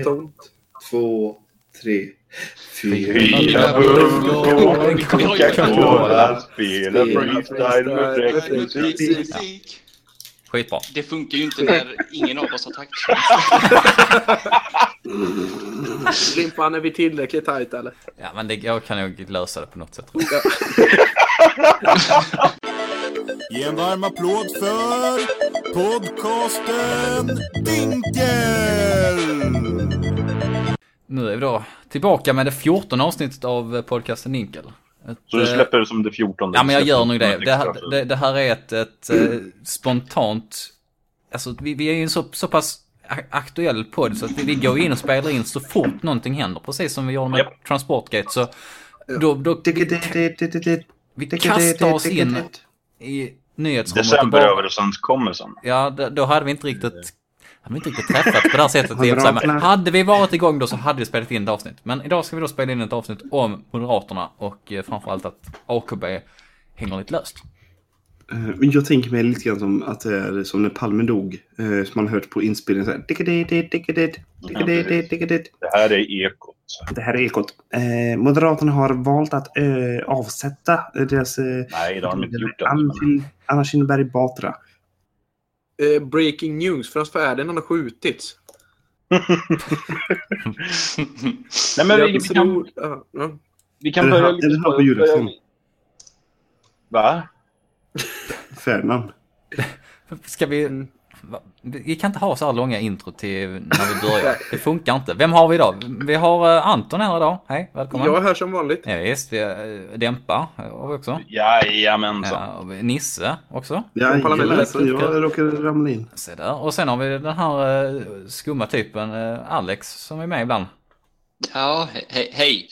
Tomt. Två, tre, fyra. Fyra bubblor, Coca-Cola, spela freestyle med fräck. Musik. Skitbra. Det funkar ju inte när ingen av oss har takttjänst. Limpan, är vi tillräckligt tajt eller? Ja, men det, jag kan nog lösa det på något sätt. Ge en varm applåd för podcasten Dinkel! Nu är vi då tillbaka med det 14 avsnittet av podcasten Ninkel. Ett, Så du eh, släpper det som det 14? Ja, men jag gör nog det. Det här, det, det här är ett, ett eh, spontant... Alltså, vi, vi är ju en så, så pass aktuell podd så att vi, vi går in och spelar in så fort någonting händer. Precis som vi gjorde med Japp. Transportgate. Så då, då vi kastar oss in i nyhetsrummet. och bara- Decemberöverenskommelsen. Ja, då, hade vi inte riktigt... Hade vi inte riktigt träffats på det här sättet. Men Moderaterna. hade vi varit igång då så hade vi spelat in ett avsnitt. Men idag ska vi då spela in ett avsnitt om Moderaterna och eh, framförallt att AKB hänger lite löst. Eh, Men jag tänker mig lite grann som att det är som när Palme dog. eh, Som man hört på inspelningen. så här. Det här är Ekot. Det här är Ekot. Eh, Moderaterna har valt att eh, avsätta deras... Eh, Nej, det har de inte gjort. Anna Kin- Anna Kinberg Batra. Eh, breaking news. Frans Ferdinand har skjutits. Nej, men vi, vi, kan, vi kan börja är det här på julafton? Va? Ferdinand. Ska vi... Vi kan inte ha så här långa intro till när vi börjar. Det funkar inte. Vem har vi idag? Vi har eh, Anton här idag. Hej, välkommen. Jag är här som vanligt. Ja, visst, eh, Dämpa har vi också. Jajamensan. Ja, Nisse också. Ja, parlamentet. jajamensan, jag råkade ramla in. Se där. Och sen har vi den här eh, skumma typen Alex som är med ibland. Ja, he- he- hej.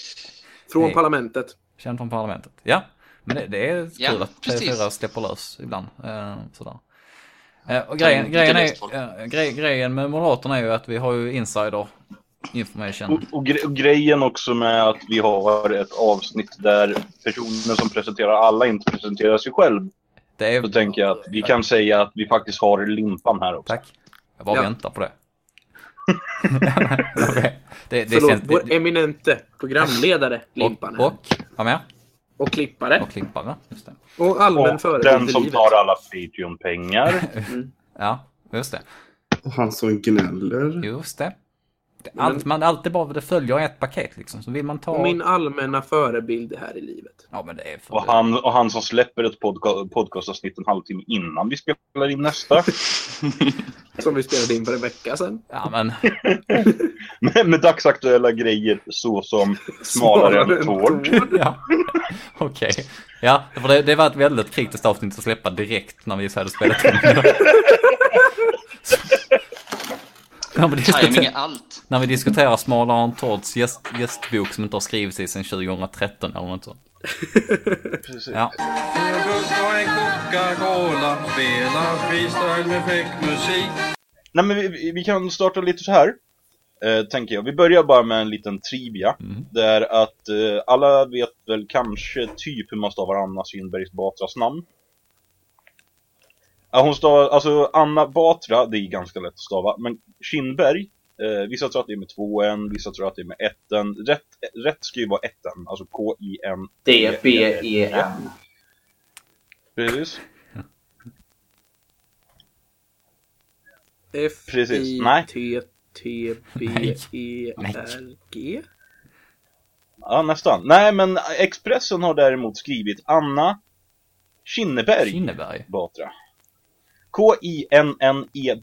Från Hej. parlamentet. Känd från parlamentet. Ja, men det, det är Ja, kul att precis. TV4 släpper lös ibland. Eh, sådär. Eh, och grejen, grejen, är, grej, grejen med Moderaterna är ju att vi har ju insider information. Och, och, gre- och grejen också med att vi har ett avsnitt där personen som presenterar alla inte presenterar sig själv. Det är, Då tänker jag att vi kan säga att vi faktiskt har limpan här också. Tack. Jag bara Ja. väntar på det. Det, det Förlåt, känns... vår Det, eminente programledare Limpan. och, här. och, vad mer? Och klippare. Och klippare, just det. Och allmän Och förebild den som livet. tar alla Patreon-pengar. Ja, just det. Och han som gnäller. Just det. Allt, man, allt är bara, det följer ett paket liksom. Så vill man ta... Och min allmänna förebild här i livet. Ja men det är för... Och han, och han som släpper ett podca- podcastavsnitt en halvtimme innan vi spelar in nästa. Som vi spelade in för en vecka sedan. Ja men, med, med dagsaktuella grejer såsom smalare än tård. ja. Okej. Ja, för det, det var ett väldigt kritiskt avsnitt att släppa direkt när vi så hade spelat in. När, vi diskuterar, är allt. när vi diskuterar Smalare än Tårds gäst, gästbok som inte har skrivits i sedan 2013 eller något sånt. Ja, fräck musik. Nej men vi- vi, kan starta lite så här. Eh, tänker jag. Vi börjar bara med en liten trivia. Mm. Det är att eh, alla vet väl kanske typ hur man stavar Anna Kinbergs Batras namn. Ja, hon stavar, alltså Anna Batra, det är ganska lätt att stava, men Kinberg, eh, vissa tror att det är med två n, vissa tror att det är med ett n. Rätt, rätt ska ju vara ett n, alltså K-I-N. D-B-E-N. Precis. F Precis. I Nej. T T B E R G. Ja, nästan. Nej, men Expressen har däremot skrivit Anna Kinneberg. Kinneberg. Batra. K-I-N-N-E-B-E-R-G.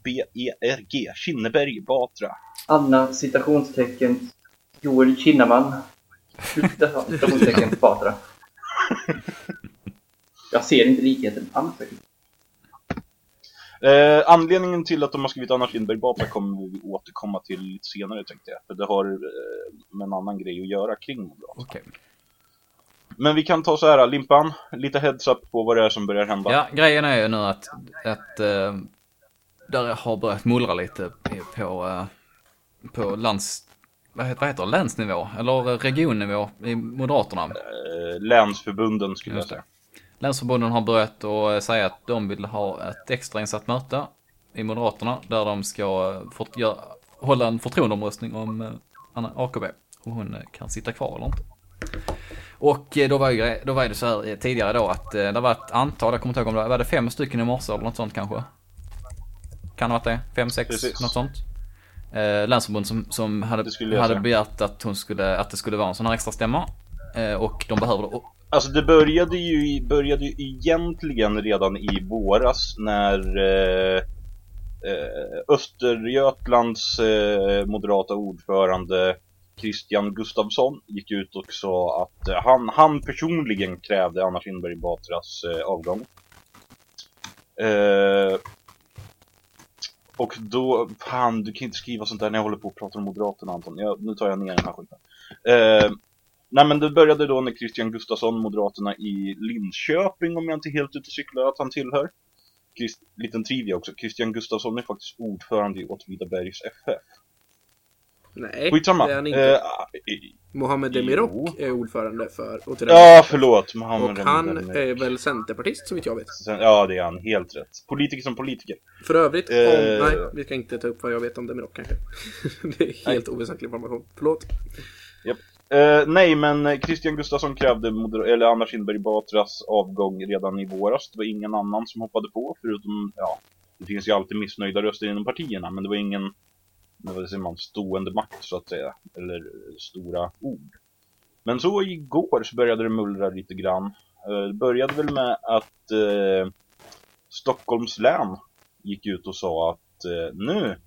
Kinneberg Batra. Anna citationstecken Joel Kinnaman. Citationstecken Batra. Jag ser inte likheten alls. Eh, anledningen till att de har skrivit Anna Kinneberg Batra kommer vi återkomma till lite senare tänkte jag. För det har eh, med en annan grej att göra kring Moderaterna. Okej. Men vi kan ta så här, Limpan. Lite heads up på vad det är som börjar hända. Ja, grejen är ju nu att, att eh, där har börjat mullra lite på, eh, på lands, vad heter, vad heter det, länsnivå, eller regionnivå i Moderaterna. Eh, länsförbunden skulle jag säga. Länsförbunden har börjat att säga att de vill ha ett extrainsatt möte i Moderaterna där de ska fort, gör, hålla en förtroendeomröstning om Anna AKB. Om hon kan sitta kvar eller inte. Och eh, då var, ju, då var det så här eh, tidigare då att eh, det var ett antal, jag kommer inte ihåg om det var det fem stycken i morse eller något sånt kanske. Kan det ha varit det? Fem, sex, Precis. något sånt. Eh, länsförbund som, som hade, hade begärt att, hon skulle, att det skulle vara en sån här extra stämma. Eh, och de behövde, Alltså det började ju, började ju egentligen redan i våras när eh, Östergötlands eh, moderata ordförande Christian Gustafsson gick ut och sa att eh, han, han personligen krävde Anna Kinberg Batras eh, avgång. Eh, och då, fan du kan inte skriva sånt där när jag håller på och pratar om Moderaterna Anton. Jag, nu tar jag ner den här skiten. Eh, Nej men det började då när Christian Gustafsson, Moderaterna i Linköping om jag inte är helt ute och cyklar att han tillhör. Christ, liten trivia också, Christian Gustafsson är faktiskt ordförande i Åtvidabergs FF. Nej, Skitsamma. det är han inte. Eh, i- Mohammed jo. Demirok är ordförande för Åtvidaberg. ja, förlåt. Mohammed Och han Demirok. är väl centerpartist så vitt jag vet. Ja, det är han. Helt rätt. Politiker som politiker. För övrigt, om, Eh. nej, vi ska inte ta upp vad jag vet om Demirok kanske. det är helt oväsentlig information. Förlåt. Eh, nej, men eh, Christian Gustafsson krävde moder- eller Anna Kinberg Batras avgång redan i våras. Det var ingen annan som hoppade på, förutom, ja, det finns ju alltid missnöjda röster inom partierna, men det var ingen, vad säger man, stående makt så att säga, eller eh, stora ord. Men så igår så började det mullra lite grann. Eh, det började väl med att eh, Stockholms län gick ut och sa att eh, nu,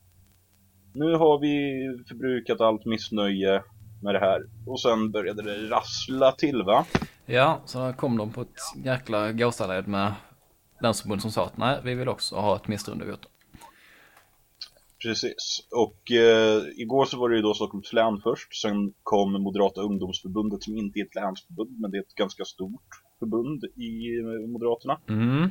nu har vi förbrukat allt missnöje med det här. Och sen började det rassla till va? ja, så kom de på ett jäkla gåsaled med länsförbund som sa att nej, vi vill också ha ett misstroendevotum. Precis. Och eh, igår så var det ju då Stockholms län först. Sen kom Moderata ungdomsförbundet som inte är ett länsförbund men det är ett ganska stort förbund i eh, Moderaterna. Mm.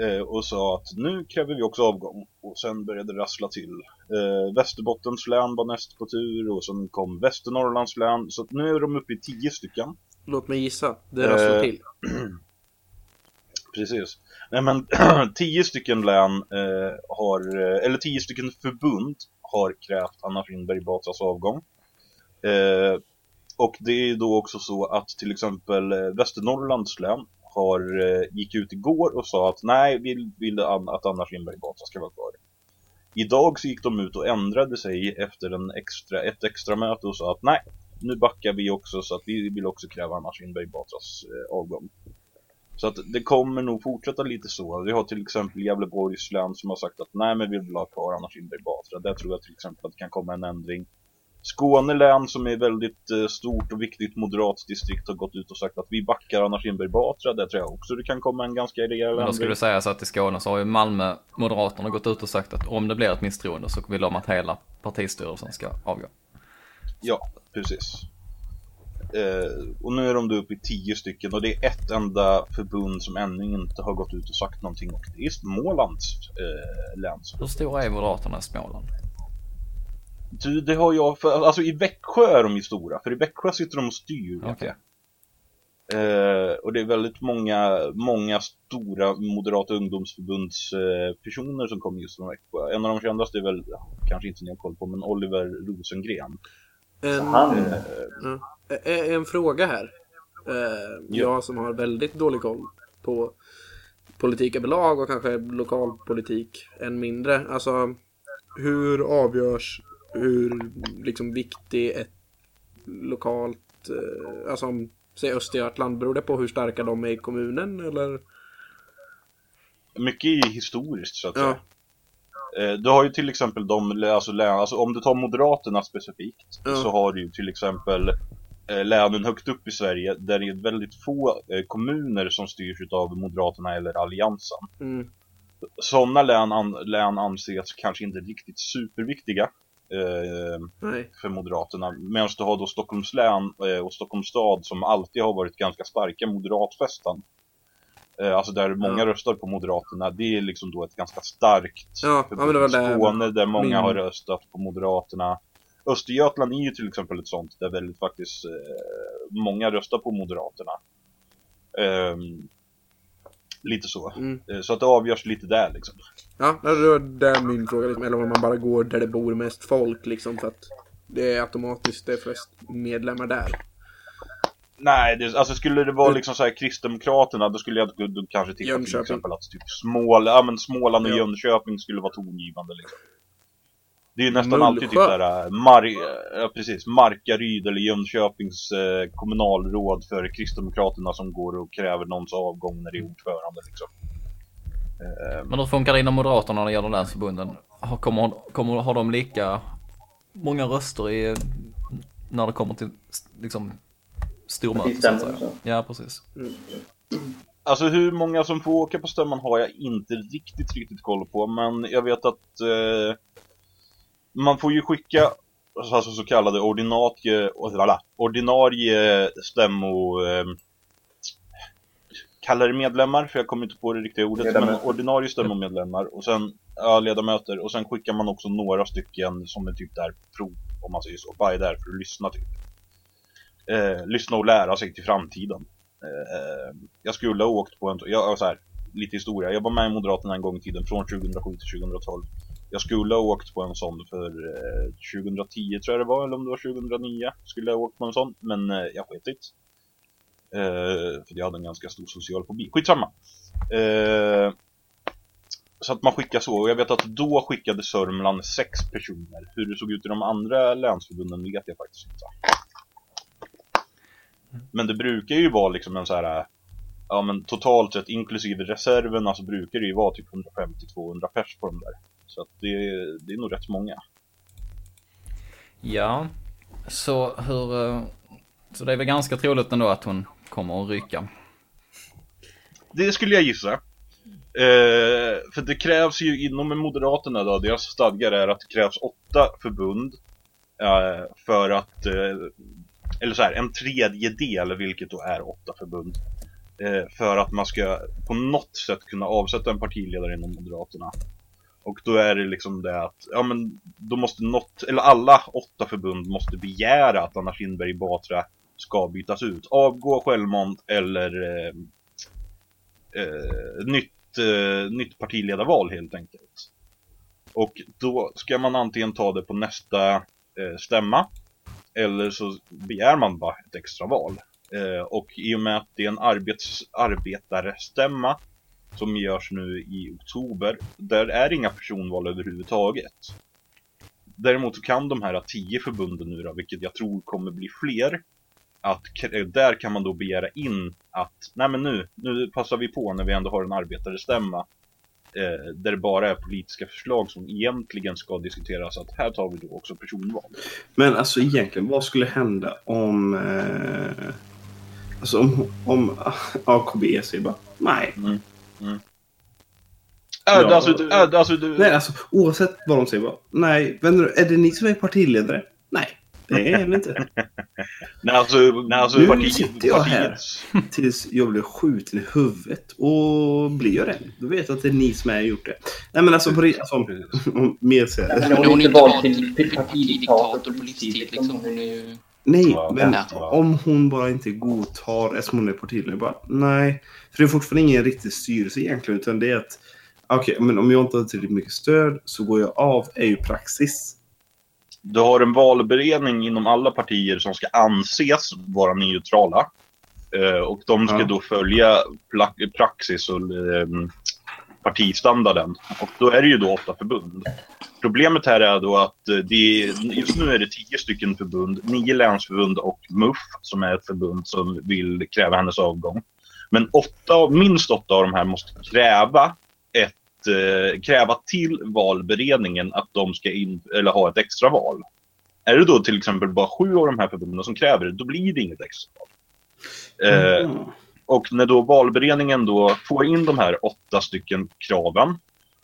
Eh, och sa att nu kräver vi också avgång. Och sen började det rassla till. Eh, Västerbottens län var näst på tur och sen kom Västernorrlands län. Så nu är de uppe i tio stycken. Låt mig gissa. Det rasslar Eh, till. Precis. Nej men tio stycken län eh, har, eh, eller tio stycken förbund har krävt Anna Finberg Batras avgång. Eh, och det är då också så att till exempel eh, Västernorrlands län har, eh, gick ut igår och sa att nej, vi vill att Anna Finberg Batra ska vara kvar. Idag så gick de ut och ändrade sig efter en extra, ett extra möte och sa att nej, nu backar vi också så att vi vill också kräva Anna Kinberg Batras eh, avgång. Så att det kommer nog fortsätta lite så. Vi har till exempel Gävleborgs län som har sagt att nej men vi vill ha kvar Anna Kinberg Batra. Där tror jag till exempel att det kan komma en ändring. Skåne län som är väldigt eh, stort och viktigt moderat distrikt har gått ut och sagt att vi backar Anna Kinberg Batra. Där tror jag också det kan komma en ganska rejäl Men då skulle det sägas att i Skåne så har ju Malmö, Moderaterna gått ut och sagt att om det blir ett misstroende så vill de att hela partistyrelsen ska avgå. Ja, precis. Eh, och nu är de då uppe i tio stycken och det är ett enda förbund som ännu inte har gått ut och sagt någonting och det är Smålands eh, länsförbund. Hur stora är Moderaterna i Småland? Du, det har jag för, alltså i Växjö är de ju stora, för i Växjö sitter de och styr jag. Eh, och det är väldigt många, många stora Moderata ungdomsförbunds eh, som kommer just från Växjö. En av de kändaste är väl, kanske inte ni har koll på, men Oliver Rosengren. En, Han, eh, eh, en fråga här. Eh, Jag som har väldigt dålig koll på politik överlag och kanske lokalpolitik än mindre. Alltså, hur avgörs hur liksom viktig ett lokalt, eh, alltså om, säg Östergötland, beror det på hur starka de är i kommunen eller? Mycket är historiskt så att Ja. säga. Eh, Du har ju till exempel de, alltså, län, alltså om du tar Moderaterna specifikt Ja. så har du ju till exempel eh, länen högt upp i Sverige där det är väldigt få eh, kommuner som styrs av Moderaterna eller Alliansen. Mm, Sådana län, an, län anses kanske inte riktigt superviktiga eh, för Moderaterna. Medan du har då Stockholms län eh, och Stockholms stad som alltid har varit ganska starka moderatfästen. Eh, alltså där många röstar på Moderaterna, det är liksom då ett ganska starkt Ja, ja, Skåne där många min- har röstat på Moderaterna. Östergötland är ju till exempel ett sånt där väldigt faktiskt eh, många röstar på Moderaterna. Ehm, lite så. Mm. Eh, Så att det avgörs lite där liksom. Ja, det var där min fråga liksom. Eller om man bara går där det bor mest folk liksom för att det är automatiskt det är flest medlemmar där. Nej, det, alltså skulle det vara liksom så här Kristdemokraterna då skulle jag då, kanske till Jönköping. exempel att typ Smål, ja, men Småland och Ja. Jönköping skulle vara tongivande liksom. Det är ju nästan Mullsjö. alltid typ där äh, Mar ja, precis, Markaryd eller Jönköpings eh, kommunalråd för Kristdemokraterna som går och kräver någons avgång när det är ordförande liksom. Eh, Men hur funkar det inom Moderaterna när det gäller länsförbunden? Har, kommer, kommer, har de lika många röster i, när det kommer till liksom stormöten. Ja, precis. Alltså hur många som får åka på stämman har jag inte riktigt, riktigt koll på, men jag vet att eh, man får ju skicka alltså så kallade ordinarie, ordinarie stämmo eh, kallar det medlemmar, för jag kommer inte på det riktiga ordet, men Ledamöter. ordinarie stämmomedlemmar och sen, ja, ledamöter, och sen skickar man också några stycken som är typ där prov, om man säger så, bara är där för att lyssna typ. Eh, lyssna och lära sig till framtiden. Eh, jag skulle ha åkt på en, jag, så här, lite historia, jag var med i Moderaterna en gång i tiden från 2007 till 2012. Jag skulle ha åkt på en sån för eh, 2010 tror jag det var, eller om det var 2009 skulle jag ha åkt på en sån, men eh, jag sket i det. Eh, för jag hade en ganska stor social fobi. Skitsamma. Eh, så att man skickar så, och jag vet att då skickade Sörmland sex personer. Hur det såg ut i de andra länsförbunden vet jag faktiskt inte. Men det brukar ju vara liksom en så här Ja men totalt sett inklusive reserverna så brukar det ju vara typ 150-200 pers på de där. Så att det, det är nog rätt många. Ja, så hur... eh, Så det är väl ganska troligt ändå att hon kommer att ryka. Det skulle jag gissa. Eh, för det krävs ju inom Moderaterna då, deras stadgar är att det krävs åtta förbund eh, för att, eh, eller så här, en tredjedel, vilket då är åtta förbund, eh, för att man ska på något sätt kunna avsätta en partiledare inom Moderaterna. Och då är det liksom det att, ja men, då måste något, eller alla åtta förbund måste begära att Anna Kinberg Batra ska bytas ut. Avgå självmant eller eh, eh, nytt, eh, nytt partiledarval helt enkelt. Och då ska man antingen ta det på nästa eh, stämma eller så begär man bara ett extra val. Eh, och i och med att det är en arbets, arbetarstämma som görs nu i oktober, där är inga personval överhuvudtaget. Däremot så kan de här tio förbunden nu då, vilket jag tror kommer bli fler, att k- där kan man då begära in att, nej men nu, nu passar vi på när vi ändå har en arbetarestämma eh, där det bara är politiska förslag som egentligen ska diskuteras, att här tar vi då också personval. Men alltså egentligen, vad skulle hända om... Eh, alltså om, om AKB säger bara nej. Ja. alltså, alltså, du, Nej, alltså oavsett vad de säger bara nej. Vänner, är det ni som är partiledare? Nej, det är det inte. nej, alltså, nej, alltså Nu partiet, sitter jag här. Tills jag blir skjuten i huvudet. Och blir jag det, då vet jag att det är ni som har gjort det. Nej men alltså, på, ri- alltså mer. Men hon är inte vald till partidiktator på livstid. Liksom. Hon är ju... Nej, Ja, men ja. om hon bara inte godtar eftersom hon är partiledare. Bara, nej. För det är fortfarande ingen riktig styrelse egentligen. Utan det är att okej, men om jag inte har tillräckligt mycket stöd så går jag av. är ju praxis. Du har en valberedning inom alla partier som ska anses vara neutrala. Eh, och de ska Ja. då följa praxis och eh, partistandarden. Och då är det ju då åtta förbund. Problemet här är då att eh, det just nu är det tio stycken förbund, nio länsförbund och MUF som är ett förbund som vill kräva hennes avgång. Men åtta, minst åtta av de här måste kräva ett, eh, kräva till valberedningen att de ska in, eller ha ett extra val. Är det då till exempel bara sju av de här förbunden som kräver det, då blir det inget extra val. Eh, Mm. och när då valberedningen då får in de här åtta stycken kraven,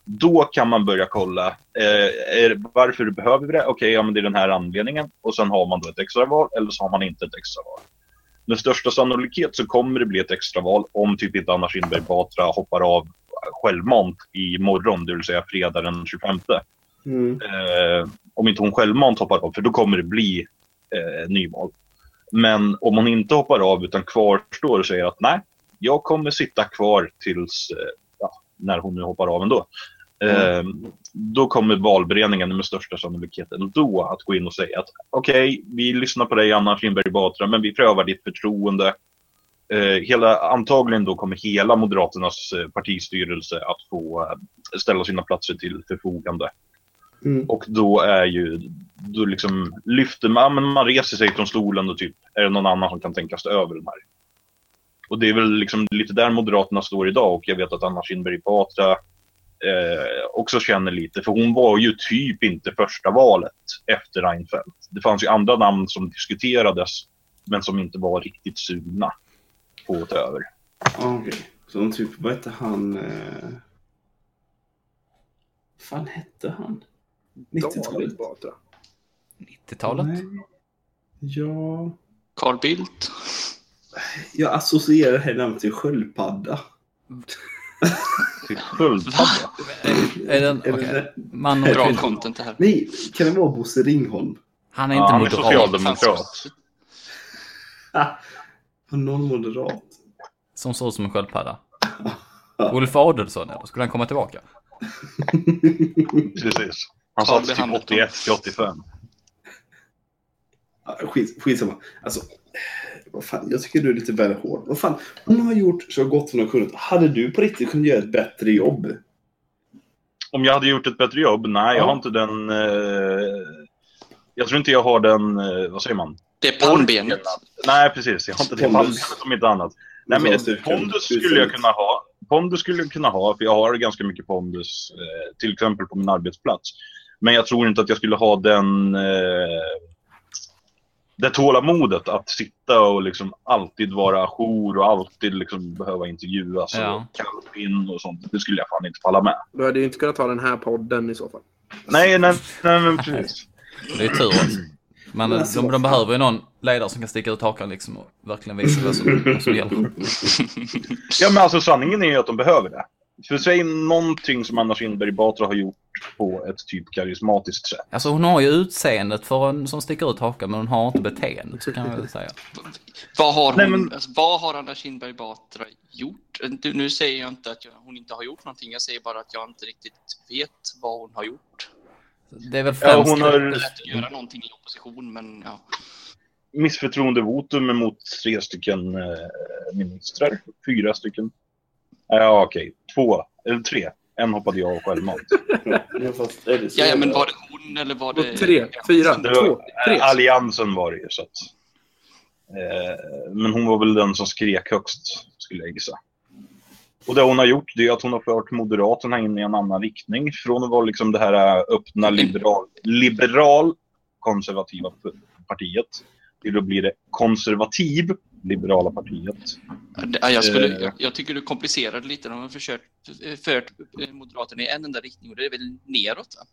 då kan man börja kolla eh, är, varför behöver vi det? Okej, ja men det är den här anledningen. Och sen har man då ett extra val eller så har man inte ett extra val. Med största sannolikhet så kommer det bli ett extra val om typ inte Anna Kinberg Batra hoppar av självmant imorgon, det vill säga fredag den 25. Mm. Eh, om inte hon självmant hoppar av, för då kommer det bli eh, nyval. Men om hon inte hoppar av utan kvarstår och säger att nej, jag kommer sitta kvar tills, eh, ja, när hon nu hoppar av ändå. Eh, då kommer valberedningen med största sannolikhet ändå att gå in och säga att okej, vi lyssnar på dig Anna Kinberg Batra, men vi prövar ditt förtroende. Eh, hela, antagligen då kommer hela Moderaternas eh, partistyrelse att få eh, ställa sina platser till förfogande. Mm. Och då är ju, då liksom lyfter man, men man reser sig från stolen och typ, är det någon annan som kan tänkas ta över den här? Och det är väl liksom lite där Moderaterna står idag och jag vet att Anna Kinberg Batra eh, också känner lite, för hon var ju typ inte första valet efter Reinfeldt. Det fanns ju andra namn som diskuterades, men som inte var riktigt sugna på att ta över. Ja, Okej. Så de typ, vad hette han? Eh... Vad fan hette han? 90-talet? David Batra. 90-talet? Nej. Ja... Carl Bildt. Jag associerar här namnet till sköldpadda. Till sköldpadda. Är den. Man och Bra content det här. Nej, kan det vara Bosse Ringholm? Han är Ja, inte han är moderat. socialdemokrat. Ah, någon moderat. Som ser ut som en sköldpadda. Ulf Adelsohn, eller? Skulle han komma tillbaka? Precis. Han satt typ Hamilton. 81 till 85. Ah, Skit, skitsamma. Alltså, vad fan, jag tycker du är lite väl hård. Vad fan, hon har gjort så gott hon har kunnat. Hade du på riktigt kunnat göra ett bättre jobb? Om jag hade gjort ett bättre jobb? Nej, jag Ja. har inte den... Eh, jag tror inte jag har den... Eh, vad säger man? Det är pannbenet. Nej, precis. Jag har inte det Pondus. pannbenet som inte annat. Nej, men pondus skulle jag kunna ha. Pondus skulle jag kunna ha, för jag har ganska mycket pondus, eh, till exempel på min arbetsplats. Men jag tror inte att jag skulle ha den... Eh, det tålamodet att sitta och liksom alltid vara ajour och alltid liksom behöva intervjuas Ja. och kalla in och sånt. Det skulle jag fan inte falla med. Du hade ju inte kunnat ta den här podden i så fall. Nej, nej, nej men precis. Det är tur alltså. Men alltså, de, de behöver ju någon ledare som kan sticka ut hakan liksom och verkligen visa vad som, vad som gäller. Ja, men alltså sanningen är ju att de behöver det. För säg någonting som Anna Kinberg Batra har gjort på ett typ karismatiskt sätt. Alltså hon har ju utseendet för en som sticker ut hakan men hon har inte beteendet så kan jag väl säga. Vad har, hon, Nej, men- alltså, vad har Anna Kinberg Batra gjort? Du, nu säger jag inte att jag, hon inte har gjort någonting. Jag säger bara att jag inte riktigt vet vad hon har gjort. Det är väl Ja, främst... hon Det är har lätt att göra någonting i opposition, men ja. missförtroendevotum mot tre stycken eh, ministrar. Fyra stycken. Ja, okej. Två. Eller tre. En hoppade jag av självmant. Ja, Ja, men var det hon eller var det... Tre, fyra, Det var, två, tre. Alliansen var det ju. Så att, eh, men hon var väl den som skrek högst, skulle jag gissa. Och det hon har gjort det är att hon har fört Moderaterna in i en annan riktning. Från att vara liksom det här eh, öppna liberal, liberal konservativa partiet till att bli det konservativ liberala partiet. Ja, jag, skulle, Eh. jag, jag tycker du komplicerar det lite. De har försökt fört eh, Moderaterna i en enda riktning och det är väl neråt? Va?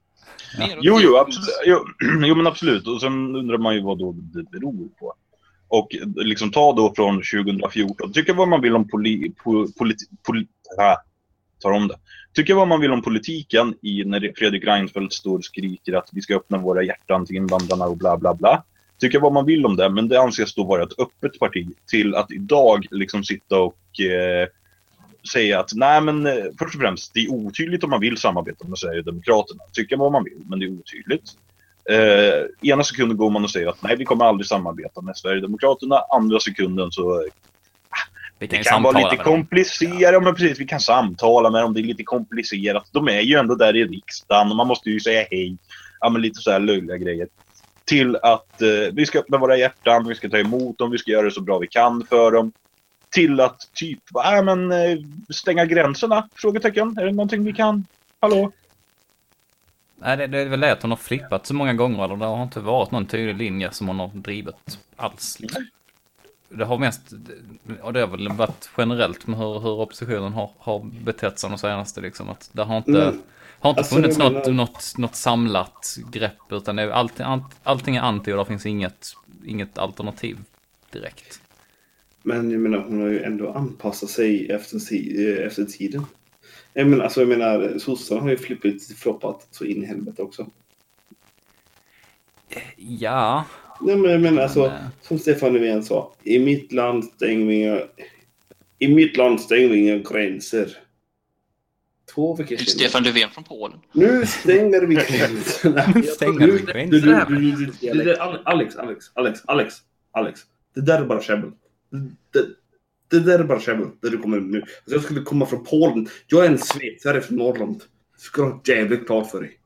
Neråt Jo, jo, absolut. Jo, jo, men absolut. Och sen undrar man ju vad då det beror på. Och eh, liksom ta då från 2014. Tycka vad man vill om poli, po, politi, poli, äh, tar om det. Tycka vad man vill om politiken i när Fredrik Reinfeldt står och skriker att vi ska öppna våra hjärtan till invandrarna och bla bla bla. Tycka vad man vill om det, men det anses då vara ett öppet parti till att idag liksom sitta och eh, säga att nej men eh, först och främst, det är otydligt om man vill samarbeta med Sverigedemokraterna. Tycka vad man vill, men det är otydligt. Eh, ena sekunden går man och säger att nej, vi kommer aldrig samarbeta med Sverigedemokraterna. Andra sekunden så Vi det ju kan vara lite komplicerat. Ja. Men precis, vi kan samtala med dem. Det är lite komplicerat. De är ju ändå där i riksdagen och man måste ju säga hej. Ja, men lite så här löjliga grejer. Till att eh, vi ska öppna våra hjärtan, vi ska ta emot dem, vi ska göra det så bra vi kan för dem. Till att typ, ja men eh, stänga gränserna? Frågetecken. Är det någonting vi kan? Hallå? Nej, det, det är väl det att hon har flippat så många gånger. Eller det har inte varit någon tydlig linje som hon har drivit alls. Liksom. Det har mest, och det har väl varit generellt med hur, hur oppositionen har, har betett sig de senaste liksom. Att det har inte, Mm. Har inte Alltså, funnits jag något, menar- något, något samlat grepp. Utan det är allting, allt, allting är anti och det finns inget, inget alternativ direkt. Men jag menar, hon har ju ändå anpassat sig efter, eh, efter tiden. Jag menar, alltså, jag menar sossarna har ju flippat floppat så in i helvete också. Ja, Nej, men jag menar alltså, Nej. som Stefan Löfven sa. I mitt land stänger vi... I mitt land stänger vi inga gränser. Två veckor senare. Stefan Löfven från Polen. Nu stänger vi Du, du, du, du, du, där, Alex, Alex, Alex, Alex, Alex. Det där är bara käbbel. Det, det där är bara käbbel. Det du kommer nu. Alltså jag skulle komma från Polen. Jag är en schweizare från Norrland. Det ska du ha jävligt klart för dig.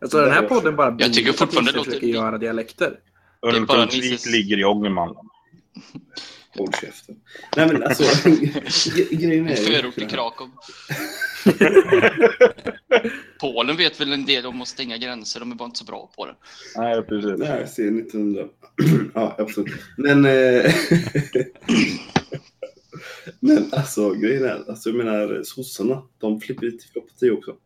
Alltså den här podden bara Jag tycker fortfarande det försöker låter- göra dialekter. Örnsköldsvik ligger i Ångermanland. Håll käften. Nej men alltså. gre- grejen är. Förort till Krakow. Polen vet väl en del om att stänga gränser, de är bara inte så bra på det. Nej, precis. Nej, ser 1900. ja, absolut. Men... Eh... men alltså, grejen är, alltså jag menar sossarna, de flippar lite för parti också.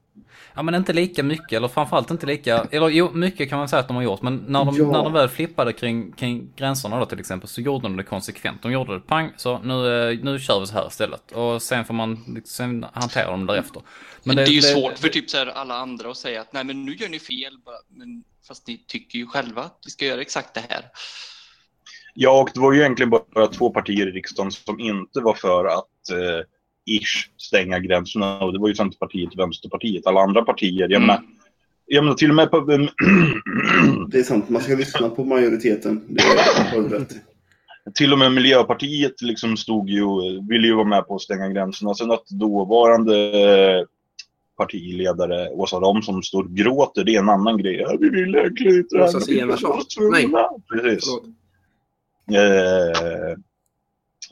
Ja men inte lika mycket, eller framförallt inte lika, eller jo mycket kan man säga att de har gjort, men när de, Ja. när de väl flippade kring, kring gränserna då till exempel så gjorde de det konsekvent. De gjorde det pang, så nu, eh, nu kör vi så här istället. Och sen får man, sen hanterar de därefter. Men det, är ju svårt för typ så här alla andra att säga att nej men nu gör ni fel, men fast ni tycker ju själva att vi ska göra exakt det här. Ja, och det var ju egentligen bara två partier i riksdagen som inte var för att eh, ish stänga gränserna. Och det var ju Centerpartiet och Vänsterpartiet. Alla andra partier, jag Mm. menar, jag menar till och med på, Det är sant, man ska lyssna på majoriteten. Det har du rätt till och med Miljöpartiet liksom stod ju, ville ju vara med på att stänga gränserna. Sen att dåvarande eh, partiledare Åsa Romson står och gråter, det är en annan grej. Ja, vi vill egentligen inte det här, Åsa Enarsson. tvungna. Precis. Eh,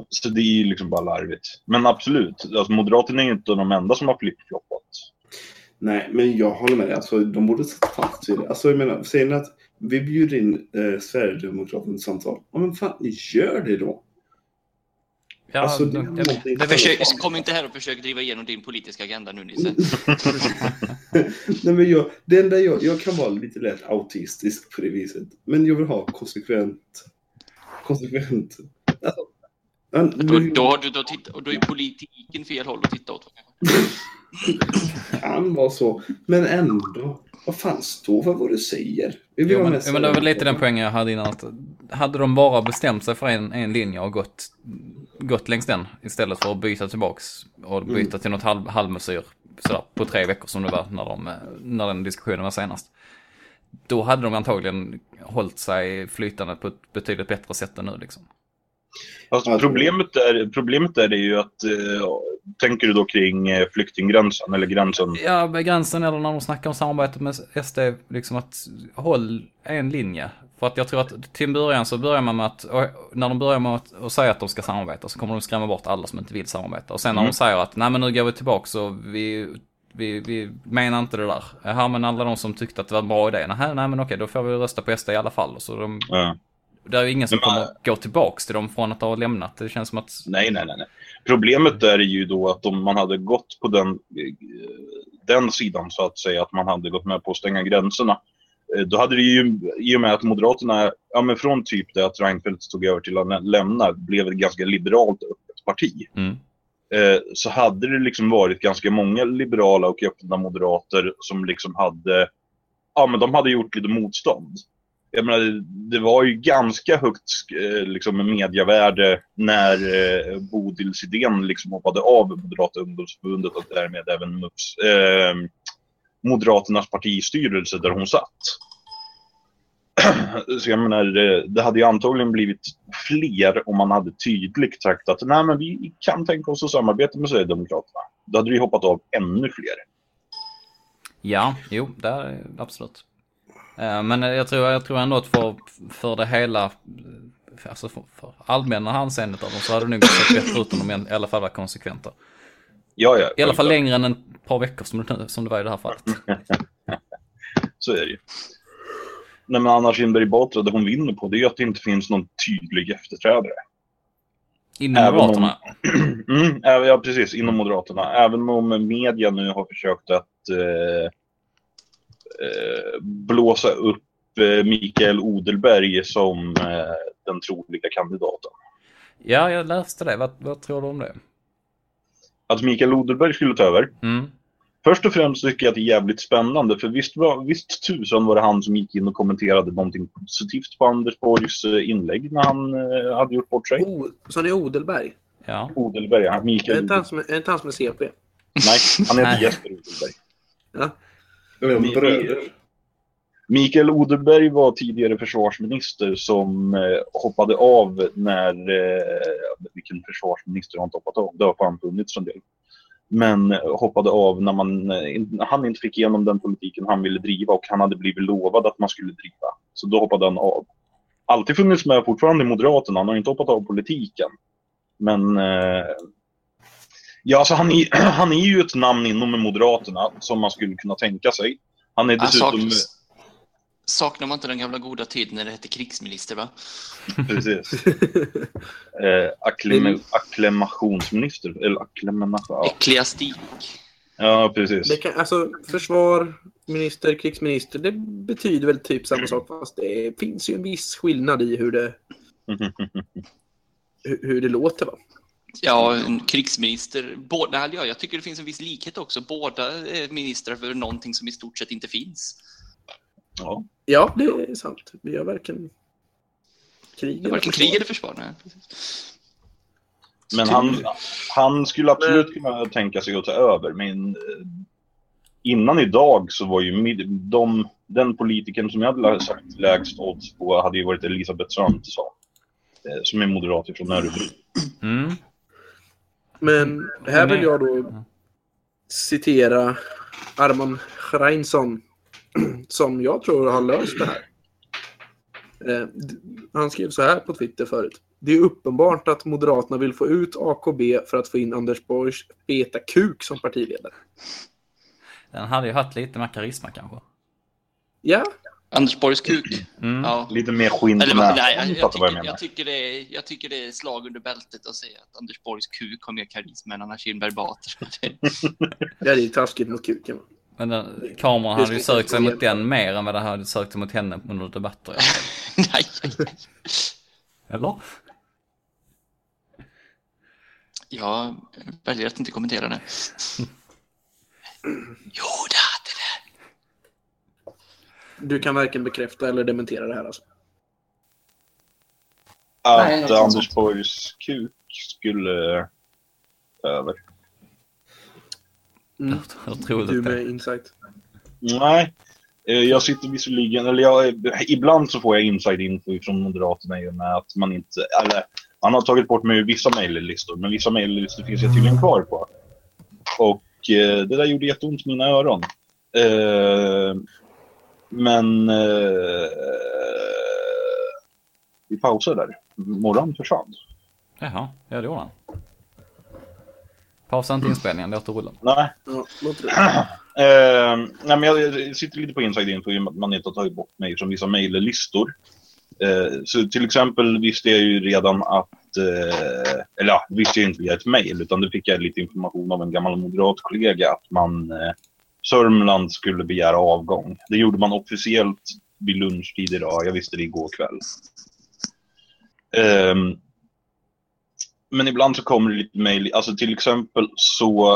så det är ju liksom bara larvigt. Men absolut, alltså Moderaterna är ju inte de enda som har flip-floppat. Nej, men jag håller med dig. Alltså, de borde sätta fast vid det. Alltså, jag menar, säger ni att vi bjuder in eh, Sverigedemokraterna till samtal? Ja, men fan, gör det då. Ja, Alltså, det- det- det- Men försök, kom inte här och försök driva igenom din politiska agenda nu Nisse. Nej, men jag, det enda jag, jag kan vara lite lätt autistisk på det viset. Men jag vill ha konsekvent. Konsekvent. Då, då, har du, då, titt, och då är politiken fel håll att titta åt. kan vara så. Men ändå. Vad fan, stå för vad du säger. Vi Jo, men, men det var väl lite den poängen jag hade innan. Att hade de bara bestämt sig för en, en linje och gått, gått längs den istället för att byta tillbaks och byta till något halv, halvmesyr sådär på tre veckor som det var när, de, när den diskussionen var senast. Då hade de antagligen hållit sig flytande på ett betydligt bättre sätt än nu liksom. Alltså, problemet, där, problemet där är ju att, eh, tänker du då kring eh, flyktinggränsen eller gränsen? Ja, gränsen eller när de snackar om samarbetet med SD, liksom att håll en linje. För att jag tror att till en början så börjar man med att, när de börjar med att, att säga att de ska samarbeta så kommer de skrämma bort alla som inte vill samarbeta. Och sen när Mm. de säger att nej men nu går vi tillbaka så vi, vi, vi menar inte det där. Här men alla de som tyckte att det var en bra idé, nej, nej men okej då får vi rösta på SD i alla fall. Så de, Ja. Det är ju ingen som man- kommer gå tillbaks till dem från att ha lämnat. Det känns som att, Nej, nej, nej. Problemet är ju då att om man hade gått på den, eh, den sidan så att säga, att man hade gått med på att stänga gränserna. eh, Då hade det ju, i och med att Moderaterna, ja men från typ det att Reinfeldt tog över till att lä- lämna, blev ett ganska liberalt öppet parti. mm, eh, så hade det liksom varit ganska många liberala och öppna moderater som liksom hade, ja men de hade gjort lite motstånd. Jag menar, det var ju ganska högt eh, liksom, mediavärde när eh, Bodil Sidén liksom hoppade av Moderata ungdomsförbundet och därmed även MUPS, eh, Moderaternas partistyrelse där hon satt. Så jag menar, eh, det- hade ju antagligen blivit fler om man hade tydligt sagt att nej men vi kan tänka oss att samarbeta med Sverigedemokraterna. Då hade vi hoppat av ännu fler. Ja, jo, där, absolut. Eh, Men jag tror, jag tror ändå att för, för det hela, alltså för, för allmänna anseendet av dem så hade det nog sett bättre ut om de i alla fall var konsekventa. Ja, ja. I alla fall längre än ett par veckor som det, som det var i det här fallet. Så är det ju. Nej, men Anna Kinberg Batra, det hon vinner på det är att det inte finns någon tydlig efterträdare. Inom Även om- Moderaterna. Mm, även- ja, precis. Inom Moderaterna. Även om media nu har försökt att eh, eh, blåsa upp eh, Mikael Odelberg som eh, den troliga kandidaten. Ja, jag läste det. Vad, vad tror du om det? Att Mikael Odelberg skulle ta över. Mm. Först och främst tycker jag att det är jävligt spännande. För visst, var, visst tusan var det han som gick in och kommenterade någonting positivt på Anders Borgs inlägg när han eh, hade gjort bort sig. O, sa ni Odelberg? Ja. Odelberg, han, Är Mikael inte han som är, är, inte han som är CP? Nej, han heter. Jesper Odelberg. Ja. Eller bröder. Mikael Odelberg var tidigare försvarsminister som eh, hoppade av när... Eh, vilken försvarsminister har inte hoppat av? Det har fan funnits en del. Men eh, hoppade av när man, han inte fick igenom den politiken han ville driva och han hade blivit lovad att man skulle driva. Så då hoppade han av. Alltid funnits med fortfarande i Moderaterna, han har inte hoppat av politiken. Men... Ja, alltså han är, han är ju ett namn inom Moderaterna som man skulle kunna tänka sig. Han är Han dessutom... saknas, saknar man inte den gamla goda tiden när det hette krigsminister va? Precis. Eh, acclima- akklamationsminister. Eller akklamation. Ja, Ekleastik. ja, precis. Det kan, alltså, försvar, minister, krigsminister, det betyder väl typ samma sak fast det finns ju en viss skillnad i hur det, hur, hur det låter. Va? Ja, en krigsminister. Båda, eller ja, jag tycker det finns en viss likhet också. Båda är ministrar för någonting som i stort sett inte finns. Ja. Ja, det är sant. Vi har varken krig Det är varken försvar. krig eller försvar. Nej. Men han, han skulle absolut kunna tänka sig att ta över. Men eh, innan idag så var ju de, den politikern som jag hade sagt lägst odds på hade ju varit Elisabeth Svantesson. eh, Som är moderat ifrån Örebro. Mm. Men här vill jag då citera Arman Reinsson som jag tror har löst det här. Eh, Han skrev så här på Twitter förut. Det är uppenbart att Moderaterna vill få ut AKB för att få in Anders Borgs feta kuk som partiledare. Den hade ju haft lite mer karisma kanske. Ja, Anders Borgs kuk. Mm. Ja. Lite mer skinn Eller, nej, jag, jag, jag tycker, jag, tycker det är, jag tycker det är slag under bältet att säga att Anders Borgs kuk har mer karisma än Anna Kinberg Batra. det är ju taskigt mot kuken. Men den, kameran hade ju sökt sig mot den mer än vad den hade sökt sig mot henne under debatter. nej. Eller? Jag väljer att inte kommentera det. Det. Du kan varken bekräfta eller dementera det här alltså. Nej, Att något Anders. Borgs kuk skulle eh, över. Mm. Jag tror Du det. med insight. Nej, eh, jag sitter visserligen, eller jag, ibland så får jag inside info från Moderaterna i och med att man inte, eller man har tagit bort med vissa mejllistor, men vissa mejllistor finns jag tydligen kvar på. Och eh, det där gjorde jätteont i mina öron. Eh, men eh, vi pausar där. Morran försvann. Jaha, ja det gjorde han. Pausa inte inspelningen, låt det rulla. Nej, Ja, det. Eh, nej, men jag jag sitter lite på inside info i och med att man inte har tagit bort mig från vissa mejllistor. Eh, så till exempel visste jag ju redan att, eh, eller ja, visste jag inte via ett mejl utan det fick jag lite information av en gammal moderat kollega att man, eh, Sörmland skulle begära avgång. Det gjorde man officiellt vid lunchtid idag, jag visste det igår kväll. Ehm, men ibland så kommer det lite mejl, alltså till exempel så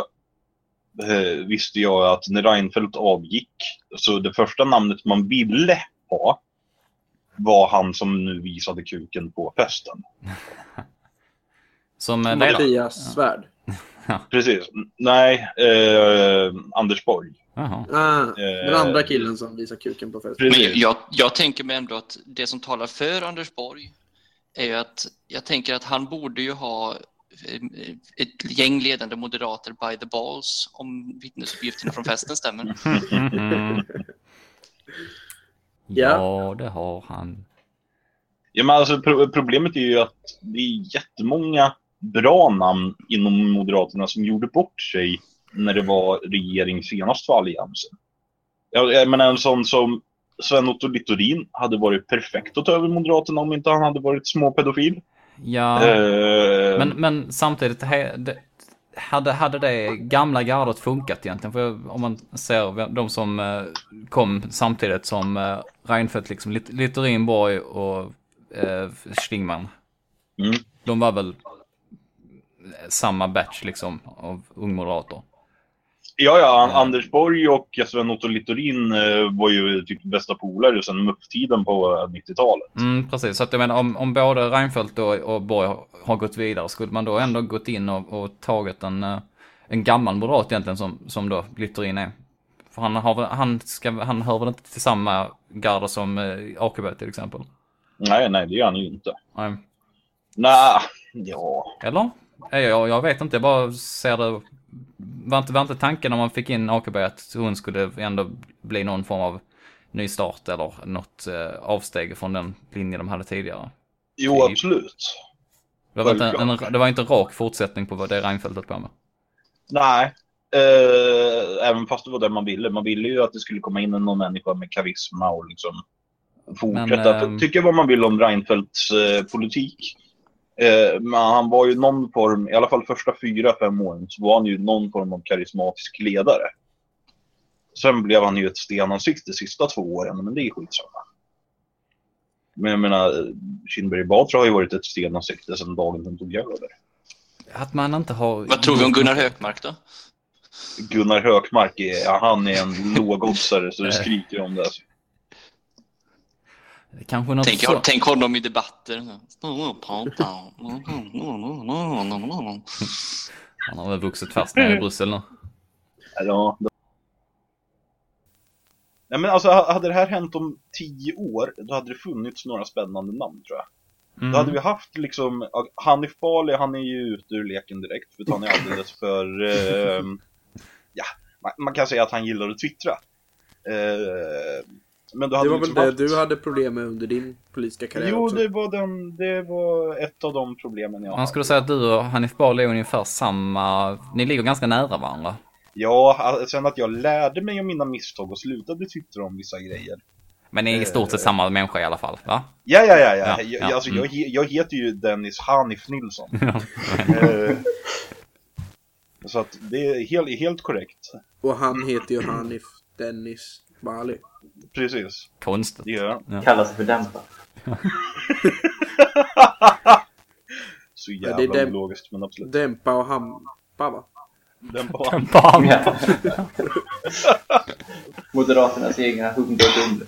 eh, visste jag att när Reinfeldt avgick, så det första namnet man ville ha var han som nu visade kuken på festen. Som eh. Mattias Svärd. Precis. Nej, eh, Anders Borg. Jaha. Ah, Eh, den andra killen som visar kuken på festen. Men jag, jag tänker mig ändå att det som talar för Anders Borg är ju att jag tänker att han borde ju ha eh, ett gäng ledande moderater by the balls om vittnesuppgifterna från festen stämmer. Mm. Ja, det har han. Ja, men alltså, pro- problemet är ju att det är jättemånga bra namn inom Moderaterna som gjorde bort sig när det var regering senast för Alliansen. Jag, jag menar en sån som Sven-Otto Littorin hade varit perfekt att ta över Moderaterna om inte han hade varit småpedofil. Ja, Eh, men, men samtidigt, hade, hade det gamla gardet funkat egentligen? För om man ser de som eh, kom samtidigt som eh, Reinfeldt, liksom Lit- Littorin, Borg och eh, Schlingmann. Mm. De var väl samma batch liksom av ungmoderater. Ja, ja, An- Anders Borg och Sven-Otto Littorin eh, var ju typ bästa polare sedan MUF-tiden på eh, 90-talet. Mm, precis, så att jag menar om, om både Reinfeldt och, och Borg har, har gått vidare, skulle man då ändå gått in och, och tagit en, eh, en gammal moderat egentligen som, som då Littorin är? För han, har, han, ska, han hör väl inte till samma garde som eh, Akerberg till exempel? Nej, nej, det gör han ju inte. Nej. Nej, ja. Eller? Eh, Jag, jag vet inte, jag bara ser det. Var inte, var inte tanken när man fick in Akerberg att hon skulle ändå bli någon form av ny start eller något eh, avsteg från den linje de hade tidigare? Jo, absolut. Det var, inte en, en, det var inte en rak fortsättning på vad det Reinfeldt höll på med. Nej. Eh, även fast det var det man ville. Man ville ju att det skulle komma in någon människa med karisma och liksom fortsätta. Men, ehm, Tycka vad man vill om Reinfeldts eh, politik. Eh, men han var ju någon form, i alla fall första fyra, fem åren, så var han ju någon form av karismatisk ledare. Sen blev han ju ett stenansikte de sista två åren, men det är skitsamma. Men jag menar, Kinberg Batra har ju varit ett stenansikte sedan dagen den tog över. Att man inte har... Vad tror vi om Gunnar Hökmark då? Gunnar Hökmark, är, ja, han är en lågoddsare så det skriker om det. Alltså. Kanske något Tänk, så... tänk honom i debatter. Han har väl vuxit fast nere i Bryssel nu. Ja, då... Nej, men alltså, hade det här hänt om tio år, då hade det funnits några spännande namn tror jag. Mm. Då hade vi haft liksom, Hanif Bali, han är ju ute ur leken direkt för han är alldeles för, eh, ja, man, man kan säga att han gillar att twittra. Eh, men hade Det var väl liksom det haft... du hade problem med under din politiska karriär Jo, också? det var, den, det var ett av de problemen jag Man skulle säga att du och Hanif Bali är ungefär samma... Ni ligger ganska nära varandra. Ja, alltså, sen att jag lärde mig om mina misstag och slutade twittra om vissa grejer. Men ni är i stort sett samma människa i alla fall, va? Ja, ja, ja, ja. Ja, jag, ja, Alltså, mm. jag, jag heter ju Dennis Hanif Nilsson. Eh, Så att det är helt, helt korrekt. Och han heter ju Hanif Dennis Bali. Precis, Konstigt. det gör han. Kallar sig för dämpa. Så Ja, jävla det är dem- logiskt, men absolut. Dämpa och hampa va? Den var... Bam! Ja. Moderaternas egna Humble Dumle.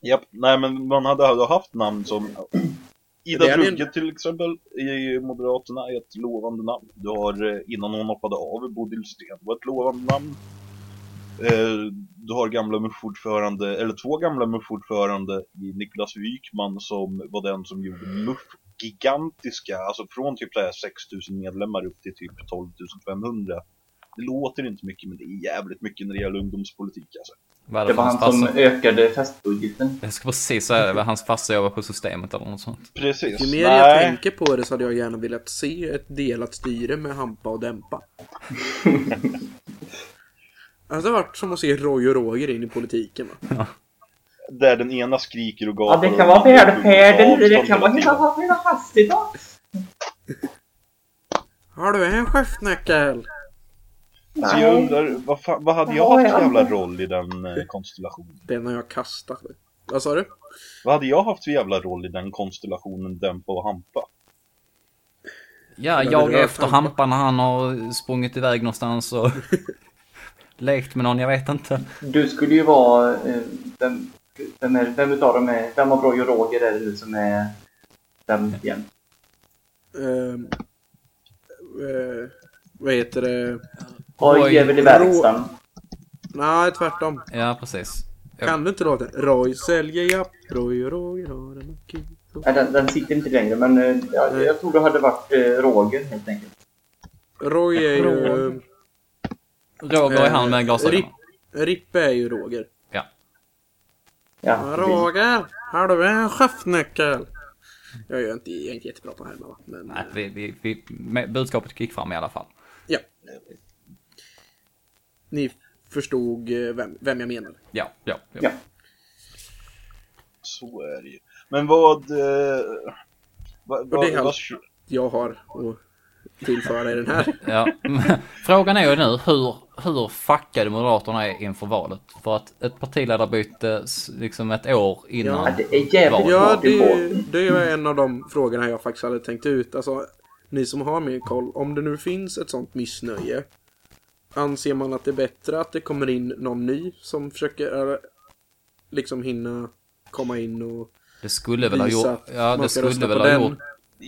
Japp, nej men man hade haft namn som Ida är en- Brugge till exempel i Moderaterna är ett lovande namn. Du har eh, innan hon hoppade av Bodil Sten var ett lovande namn. Eh, Du har gamla MUF-ordförande, eller två gamla MUF-ordförande i Niklas Wykman som var den som gjorde MUF gigantiska, alltså från typ så här 6000 medlemmar upp till typ 12 500. Det låter inte mycket men det är jävligt mycket när det gäller ungdomspolitik alltså. Det det var han som ökade festbudgeten. Jag ska precis säga det, var hans farsa jobbar på systemet eller något sånt. Precis. Ju mer jag tänker på det så hade jag gärna velat se ett delat styre med Hampa och Dämpa. Alltså det har varit som att se Roy och Roger in i politiken va? Där den ena skriker och Ja, gapar. det och kan vara välfärden, det kan vara hela hela, hastigheten. Har du en chefsnyckel? Så jag undrar, vad, fan, vad hade jag Ja, haft för jävla roll i den eh, konstellationen? Den har jag kastat. Vad sa du? Vad hade jag haft för jävla roll i den konstellationen Dämpa och Hampa? Ja, jag är efter Hampa. Hampa när han har sprungit iväg någonstans och lekt med någon, jag vet inte. Du skulle ju vara... Eh, vem, vem, är, vem utav dem är... Vem av Roy och Roger är det nu som är... Vem igen? Ehm, eh, vad heter det? Roy Roy- är väl i verkstaden? Nej, tvärtom. Ja, precis. Ja. Kan du inte låten? Roy säljer japp, Roy och Roger har en akut. Nej, den, den sitter inte längre, men eh, jag, jag tror det hade varit eh, Roger helt enkelt. Roy är ju... Roger är han Eh, med glasögonen. Rip- Rippe är ju Roger. Ja. Ja, Ja, Roger, har du en chefsnyckel? Jag är inte, jag är inte jättebra på det här med va? Men, Nej, vi, vi, vi, med- budskapet gick fram i alla fall. ja. Ni förstod eh, vem, vem jag menar. Ja, ja, ja. Ja. Så är det ju. Men vad... Eh, vad, Och det är allt. Jag har att tillföra i den här. Ja. Frågan är ju nu hur, hur fuckade Moderaterna är inför valet. För att ett partiledarbyte liksom ett år ja, innan. det är jävligt Ja, det, det är en av de frågorna jag faktiskt hade tänkt ut. Alltså, ni som har mer koll, om det nu finns ett sånt missnöje, anser man att det är bättre att det kommer in någon ny som försöker eh, liksom hinna komma in och Det skulle väl ha visa gjort... att Ja, man det ska skulle rösta väl på ha den? gjort...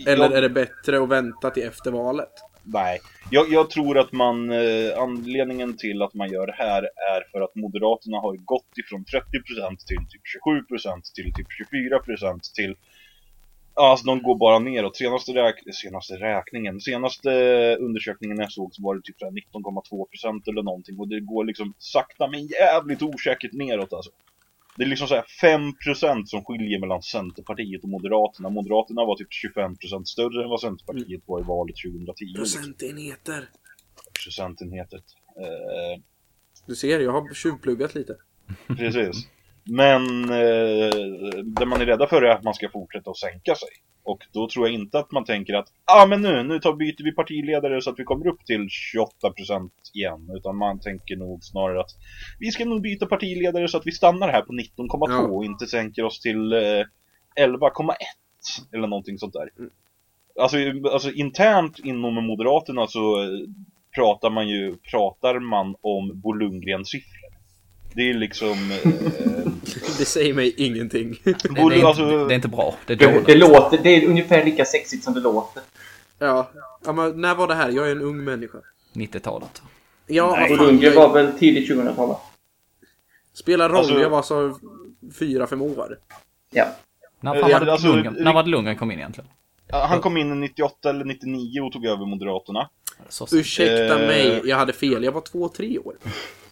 Eller Jag- är det bättre att vänta till efter valet? Nej, jag, jag tror att man, eh, anledningen till att man gör det här är för att Moderaterna har gått ifrån 30% till typ 27% till typ 24% till alltså de går bara neråt. Senaste, räk senaste räkningen, senaste undersökningen jag såg så var det typ så här 19,2% eller någonting och det går liksom sakta men jävligt osäkert neråt alltså. Det är liksom så här 5% som skiljer mellan Centerpartiet och Moderaterna. Moderaterna var typ 25% större än vad Centerpartiet var i valet 2010. liksom Procentenheter. procentenheter. Eh, Du ser, jag har tjuvpluggat lite. precis. Men eh, det man är rädda för är att man ska fortsätta att sänka sig. Och då tror jag inte att man tänker att ah, men nu, nu tar, byter vi partiledare så att vi kommer upp till 28% igen. Utan man tänker nog snarare att vi ska nog byta partiledare så att vi stannar här på 19,2 Ja. och inte sänker oss till eh, 11,1 eller någonting sånt där. Alltså, alltså internt inom Moderaterna så eh, pratar man ju, pratar man om Bo Lundgren-siffror. Det är liksom... Eh, Det säger mig ingenting. Det, det, är inte, alltså, det är inte bra. Det är Det, det, låter, det är ungefär lika sexigt som det låter. ja. ja, men när var det här? Jag är en ung människa. 90-talet. Ja, Nej. fan, jag- var väl tidigt 2000-tal? Spelar roll, Alltså- jag var så fyra, fem år. Ja. När, Eh, fan var det alltså, Lundgren, när var det Lundgren kom in egentligen? han kom in 98 eller 99 och tog över Moderaterna. Ursäkta Eh. mig, jag hade fel. Jag var två, tre år.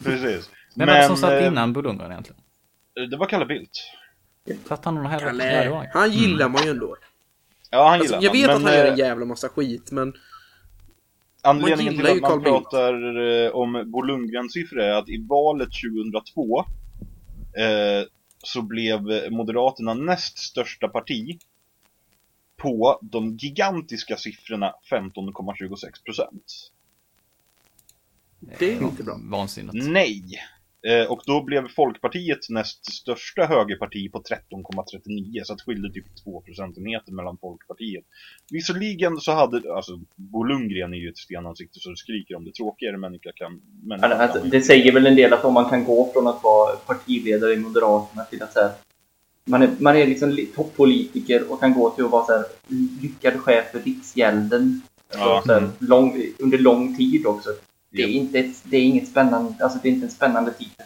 Precis. Vem var det som Men, satt eh, innan Bo Lundgren egentligen? Det var Kalle Bildt. Satt han hela hela Kalle, han gillar man ju ändå. Ja, han Alltså, gillar jag man, vet att men, han gör eh, en jävla massa skit, men Anledningen Man till gillar att man pratar eh, om Bo Lundgren-siffror är att i valet 2002 eh, så blev Moderaterna näst största parti på de gigantiska siffrorna 15,26 procent. det är inte bra. Vansinnigt. Nej! Eh, och då blev Folkpartiet näst största högerparti på 13,39 så att det skilde typ 2 procentenheter mellan Folkpartiet. Visserligen så hade, alltså Bo Lundgren är ju ett stenansikte så det skriker om det tråkigare människa kan... människa Alltså, kan alltså, det säger väl en del att om man kan gå från att vara partiledare i Moderaterna till att säga man är, man är liksom li- toppolitiker och kan gå till att vara så här, lyckad chef för Riksgälden. Ja. Så här, lång, under lång tid också. Det är, inte, ett- det är inget spännande, alltså det är inte en spännande titel.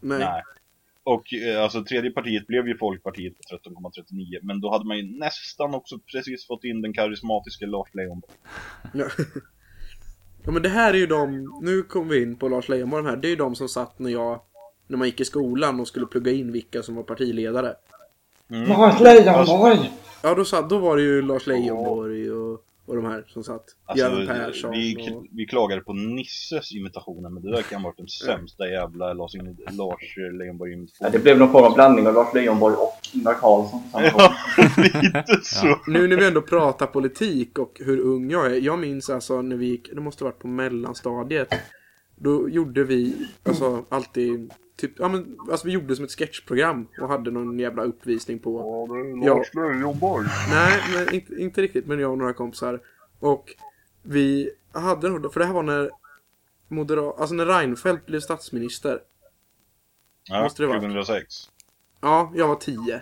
Nej. Nej. Och eh, alltså tredje partiet blev ju Folkpartiet på 13,39 men då hade man ju nästan också precis fått in den karismatiska Lars Leijonborg. Ja. ja men det här är ju de, nu kom vi in på Lars Leijonborg här, det är ju de som satt när jag, när man gick i skolan och skulle plugga in vilka som var partiledare. Mm. Lars Leijonborg! Ja då, satt, då var det ju Lars Leijonborg och, och de här som satt. Göran Persson vi, och... vi klagade på Nisses imitationer men det där kan ha varit den sämsta jävla Lars, Lars Leijonborg Ja, imitationen. det blev någon form av blandning av Lars Leijonborg och Ingvar Carlsson. Ja, lite så. Nu när vi ändå pratar politik och hur ung jag är. Jag minns alltså när vi gick, det måste ha varit på mellanstadiet. Då gjorde vi alltså alltid typ, ja men alltså vi gjorde som ett sketchprogram och hade någon jävla uppvisning på. Ja, Ja. Lars Leijonborg. Nej, men inte, inte riktigt. Men jag och några kompisar. Och vi hade nog, för det här var när Moderat, alltså när Reinfeldt blev statsminister. Ja, Måste det vara. 2006. Ja, jag var tio.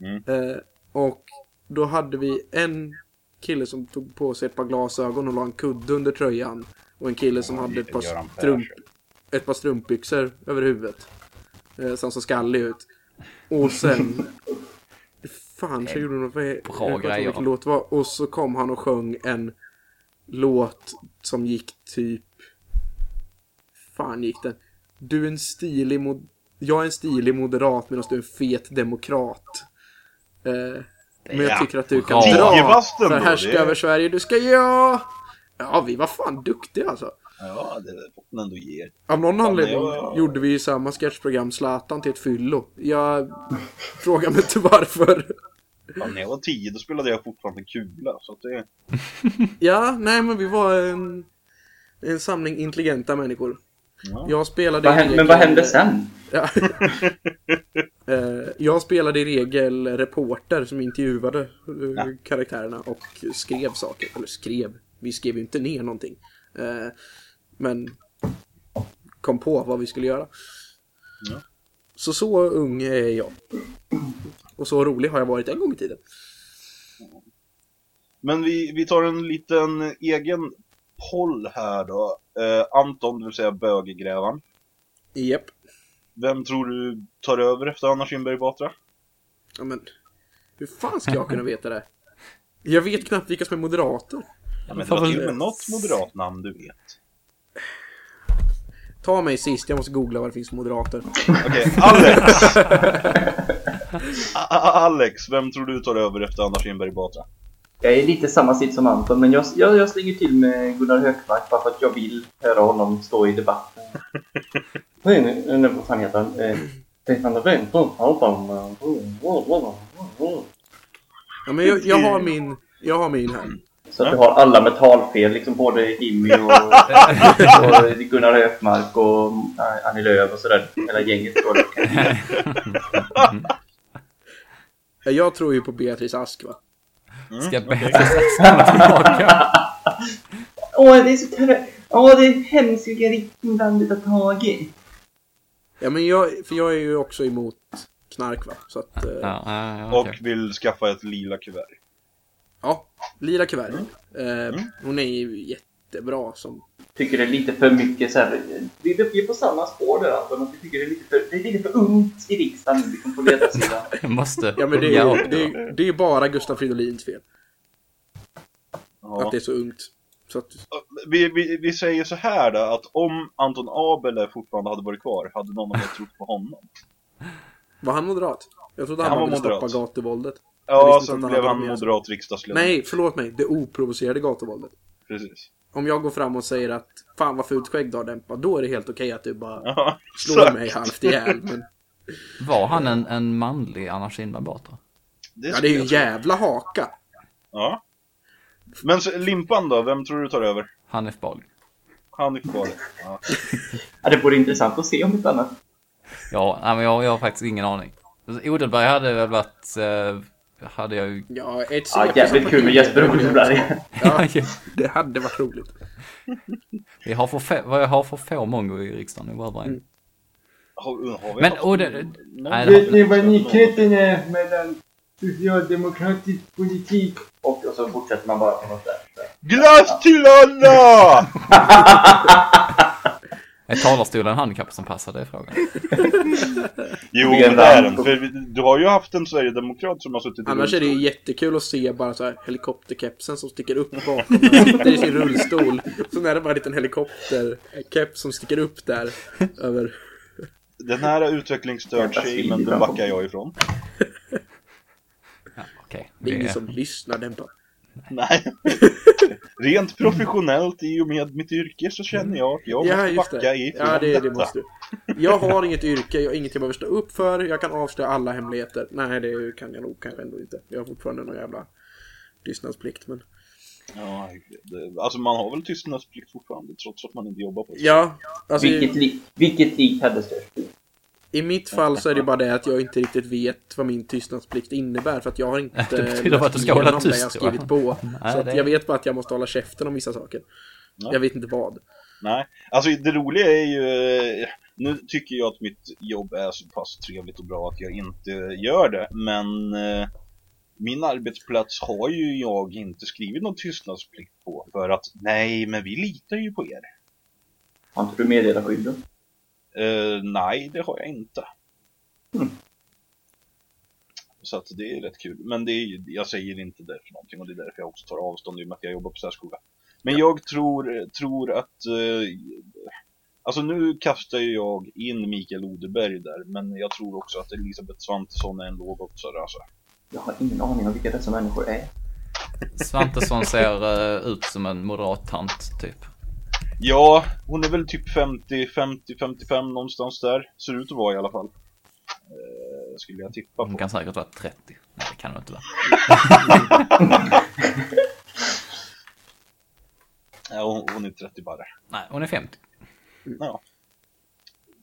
Mm. Eh, och då hade vi en kille som tog på sig ett par glasögon och la en kudde under tröjan. Och en kille som hade ett par, strump, ett par strumpbyxor över huvudet. Eh, som såg skallig ut. Och sen... Fan, så gjorde de något... Bra grejer. Låt var. Och så kom han och sjöng en låt som gick typ... Fan gick den? Du är en stilig mod... Jag är en stilig moderat medan du är en fet demokrat. Eh, men jag Ja, tycker att du kan bra. dra Tiovasten för då, härska det- över Sverige. Du ska ja... Ja, vi var fan duktiga alltså. Ja, det får man ändå ge. Av någon Ja, anledning men jag- gjorde vi ju samma sketchprogram Zlatan till ett fyllo. Jag frågar mig inte varför. Ja, när jag var tio då spelade jag fortfarande kula så att det... Ja, nej men vi var en, en samling intelligenta människor. Ja. Jag spelade Vad i hände, regel... men vad hände sen? Ja. Eh, jag spelade i regel reporter som intervjuade eh, Ja. karaktärerna och skrev saker. Eller skrev, vi skrev ju inte ner någonting. Men kom på vad vi skulle göra. Ja. Så så ung är jag. Och så rolig har jag varit en gång i tiden. Men vi, vi tar en liten egen poll här då. Eh, Anton, det vill säga bögegrävan. Japp. Vem tror du tar över efter Anna Kinberg Batra? Ja, men hur fan ska jag kunna veta det? Jag vet knappt vilka som är moderater. Ja, men det var till och med något moderat namn du vet. Ta mig sist, jag måste googla vad det finns för moderater. Okej, Alex! A- Alex, vem tror du tar över efter Anna Kinberg Batra? Jag är lite samma sitt som Anton, men jag, jag, jag slänger till med Gunnar Hökmark bara för att jag vill höra honom stå i debatten. Nej, nej, nej, vad fan heter han? Eh, Stefan Löfven. Ja, men jag, jag har min, jag har min här. Så att du har alla med talfel, liksom både Jimmy och, och Gunnar Hökmark och Annie Lööf och sådär. Hela gänget står där. Jag tror ju på Beatrice Ask va? Ska Beatrice Ask komma tillbaka? Åh, det är så trött. Åh, det är hemskt vilken riktning landet har tagit. Ja men jag, för jag är ju också emot knark va? Så att, eh, Ja, ja, ja, Och okej. vill skaffa ett lila kuvert. Ja. Lila kuvert. Eh, Mm. Hon är ju jättebra som... Tycker det är lite för mycket så här. Vi är på samma spår där Anton. Att vi tycker det är lite för, det är lite för ungt i riksdagen liksom på ledarsidan. Måste Ja men det är, ja, ju- det är, det är bara Gustaf Fridolins fel. Ja. Att det är så ungt. Så att, Vi, vi, vi säger så här då, att om Anton Abel fortfarande hade varit kvar, hade någon av er trott på honom? var han moderat? Jag trodde han, Han var ville stoppa gatuvåldet. Ja, han blev han moderat riksdagsledamot. Nej, förlåt mig. Det oprovocerade gatuvåldet. Precis. Om jag går fram och säger att fan vad fult skägg du har Dämpa, då är det helt okej att du bara Ja, slår mig halvt ihjäl. Men Var han en, en manlig Anna Kinberg Batra? ja, det är ju en jävla haka. Ja. Men så, Limpan då, vem tror du tar över? Hanif Bali. Hanif Bali. Ja. Ja, det vore intressant att se om inte annat. Ja, nej, men jag, jag har faktiskt ingen aning. Odelberg hade väl varit... Eh, hade jag ju... Ja, ett Ja, jävligt kul med Jesper Odelberg. Ja, det hade varit roligt. Vi har för få, vad jag har för få mongo i riksdagen, nu behöver en. Vi Men, och det, nej, det har, ni vad likheten är mellan socialdemokratisk politik och, och så fortsätter man bara på något där. Glass till alla! är talarstolen handikappanpassad, det är frågan. Jo, Det är men det är den. För du har ju haft en sverigedemokrat som har suttit i Annars är det ju rullstol. jättekul att se bara så här helikopterkepsen som sticker upp bakom. Han sitter i sin rullstol. Så är det bara en liten helikopterkeps som sticker upp där. Över. Den här utvecklingsstörd shamen, den backar jag ifrån. Ja, okej. Det är ingen som lyssnar Dämpa. Nej. Rent professionellt i och med mitt yrke så känner jag att jag Ja, måste just backa det. ifrån Ja, det, det detta. måste du. Jag har inget yrke, jag har inget jag behöver stå upp för. Jag kan avslöja alla hemligheter. Nej, det kan jag nog kanske ändå inte. Jag har fortfarande någon jävla tystnadsplikt. Men... Ja, det, alltså man har väl tystnadsplikt fortfarande trots att man inte jobbar på det. Ja, alltså Vilket, i, li, vilket lik hade störst? I mitt fall så är det bara det att jag inte riktigt vet vad min tystnadsplikt innebär. För att jag har inte Det betyder att du ska hålla tyst, jag har skrivit på. Nej, så att det- jag vet bara att jag måste hålla käften om vissa saker. Ja. Jag vet inte vad. Nej, alltså det roliga är ju, eh, nu tycker jag att mitt jobb är så pass trevligt och bra att jag inte gör det, men eh, min arbetsplats har ju jag inte skrivit någon tystnadsplikt på för att nej, men vi litar ju på er. Har inte du meddelarskydd? Eh, nej, det har jag inte. Mm. Så att det är rätt kul. Men det är, jag säger inte det för någonting och det är därför jag också tar avstånd i och med att jag jobbar på särskola. Men jag tror, tror att... Eh, alltså nu kastar ju jag in Mikael Odeberg där, men jag tror också att Elisabeth Svantesson är en lågoddsare alltså. Jag har ingen aning om vilka dessa människor är. Svantesson ser eh, ut som en moderat tant, typ. Ja, hon är väl typ 50, 50, 55 någonstans där. Ser ut att vara i alla fall. Eh, skulle jag tippa Hon på. kan säkert vara 30. Nej, det kan hon inte vara. Ja, hon, hon är 30 bara. Nej, hon är 50. Ja.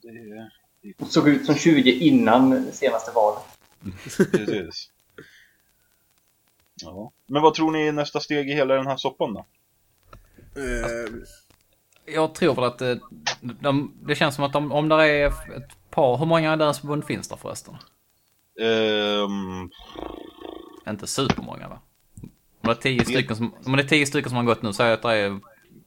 det är Och såg ut som 20 innan senaste valet. precis. Ja. Men vad tror ni är nästa steg i hela den här soppan då? Eh, Jag tror väl att det, de, det känns som att de, om det är ett par, hur många länsförbund finns det förresten? Ehm, Inte supermånga va? Om det är tio stycken som, om det är tio stycken som har gått nu så är det är,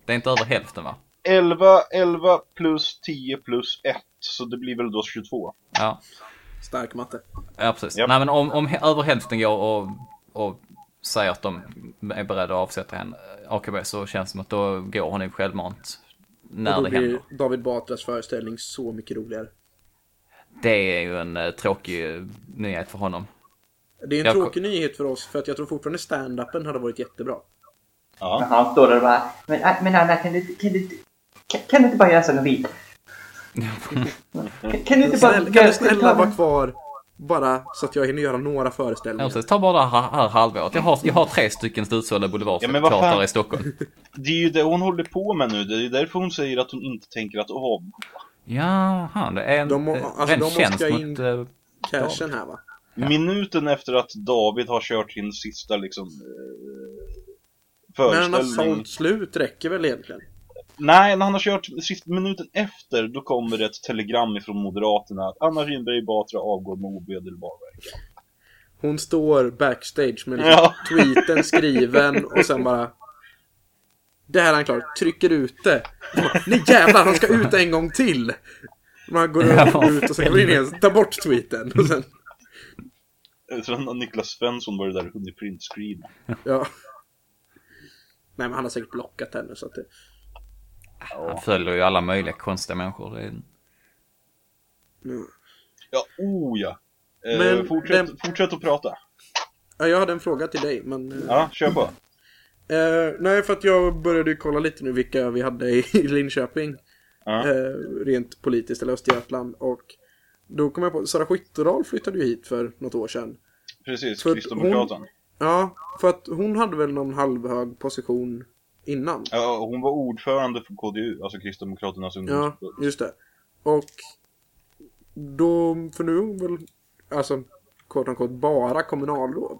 det är inte över hälften va? 11, 11 plus 10 plus 1, så det blir väl då 22. Ja, stark matte. ja precis. Japp. Nej men om, om över hälften går och, och säger att de är beredda att avsätta henne, AKB, så känns det som att då går hon ju självmant. När och det då händer. blir David Batras föreställning så mycket roligare. Det är ju en eh, tråkig eh, nyhet för honom. Det är en Jag- tråkig nyhet för oss för att jag tror fortfarande stand-upen hade varit jättebra. Men Ja. han står där och bara Men, äh, men Anna, kan du, kan du, kan, kan du inte bara göra som du vill? Kan, kan du inte bara... Snälla, kan du snälla vara kvar bara så att jag hinner göra några Ja, föreställningar? precis. Ta bara det här, halvåret. Jag har, jag har tre stycken Ja, vad boulevardteatrar fan. i Stockholm. Det är ju det hon håller på med nu, det är därför hon säger att hon inte tänker att av. Jaha, det är en De må- eh, alltså, ren de tjänst mot... in- eh, Cashen här va? Minuten efter att David har kört sin sista liksom eh, När han har föreställning. sålt slut räcker väl egentligen? Nej, när han har kört minuten efter, då kommer det ett telegram ifrån Moderaterna att Anna Kinberg Batra avgår med omedelbar verkan. Hon står backstage med liksom Ja. tweeten skriven och sen bara Det här är han klar, trycker ut det. Nej jävlar, han ska ut en gång till! Man går Ja, ut och sen går in igen, tar bort tweeten och sen, Sen har Niklas Svensson varit där och hunnit printscreena. ja. Nej men han har säkert blockat henne så att det... Han följer ju alla möjliga konstiga människor. Mm. Ja, oh ja! Eh, Men fortsätt, den- fortsätt att prata. Ja, jag hade en fråga till dig men... eh, Ja, kör på. Eh, nej, för att jag började kolla lite nu vilka vi hade i, i Linköping. Ja. Eh, rent politiskt, eller Östergötland. Och då kom jag på, Sara Skyttedal flyttade ju hit för något år sedan. Precis, För att Kristdemokraten. Ja, för att hon hade väl någon halvhög position innan. Ja, hon var ordförande för KDU, alltså Kristdemokraternas Ja, ungdomsförbund. just det. Och då, för nu är hon väl, alltså, kort och kort bara kommunalråd.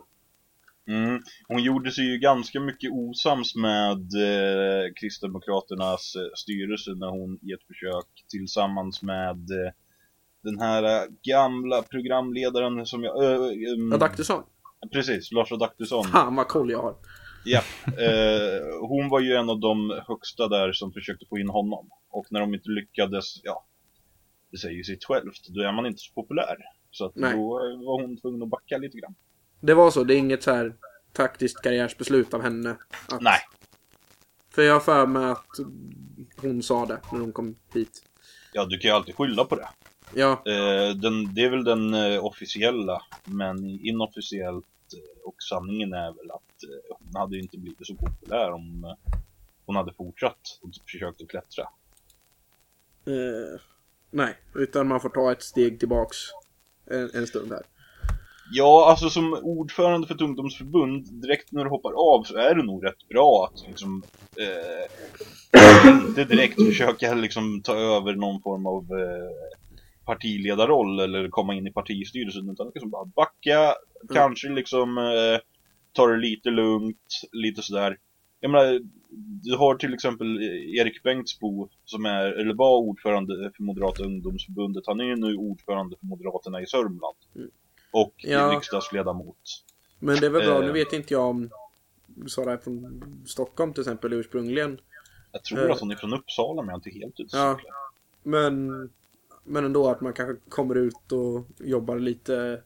Mm. Hon gjorde sig ju ganska mycket osams med eh, Kristdemokraternas eh, styrelse när hon i ett försök tillsammans med eh, den här eh, gamla programledaren som jag... Äh, Ja, Adaktusson. Precis, Lars Adaktusson. Fan vad koll jag har. Ja, eh, hon var ju en av de högsta där som försökte få in honom. Och när de inte lyckades, ja, det säger ju sitt självt, då är man inte så populär. Så att Nej. då var hon tvungen att backa lite grann. Det var så, det är inget så här taktiskt karriärsbeslut av henne. Att, Nej, För jag har för mig att hon sa det när hon kom hit. ja du kan ju alltid skylla på det. Ja, Eh, den, det är väl den eh, officiella, men inofficiellt och sanningen är väl att eh, hon hade inte blivit så populär om eh, hon hade fortsatt och försökt att klättra. eh, nej, utan man får ta ett steg tillbaks en, en stund här. Ja, alltså som ordförande för ett ungdomsförbund, direkt när du hoppar av så är det nog rätt bra att liksom eh, inte direkt försöka liksom ta över någon form av eh, partiledarroll eller komma in i partistyrelsen utan liksom bara backa, kanske liksom eh, ta det lite lugnt, lite sådär. Jag menar, du har till exempel Erik Bengtsbo som är, eller var ordförande för Moderata ungdomsförbundet. Han är ju nu ordförande för Moderaterna i Sörmland. Och Ja. riksdagsledamot. Men det är väl bra, Eh. nu vet inte jag om Sara är från Stockholm till exempel ursprungligen. Jag tror Eh. att hon är från Uppsala men jag är inte helt Ja. utsäker. Men, men ändå att man kanske kommer ut och jobbar lite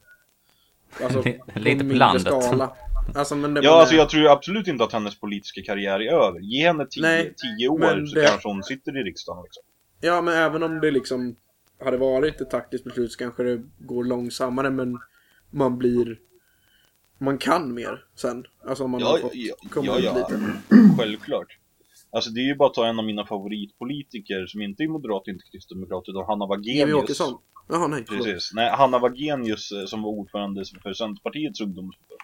Alltså Lite på landet. skala. Alltså, men det, Ja, men, alltså jag tror absolut inte att hennes politiska karriär är över. Ge henne tio, Nej, tio år så det- kanske hon sitter i riksdagen liksom. Ja, men även om det liksom hade varit ett taktiskt beslut så kanske det går långsammare men man blir man kan mer sen. Alltså om man har Ja, fått ja, komma ja, ut ja. lite. Självklart. Alltså det är ju bara att ta en av mina favoritpolitiker som inte är moderat, inte kristdemokrat, utan Hanna Wagenius. Jimmy Åkesson. Jaha, nej. förlåt. Precis. Nej, Hanna Wagenius eh, som var ordförande för Centerpartiets ungdomsförbund.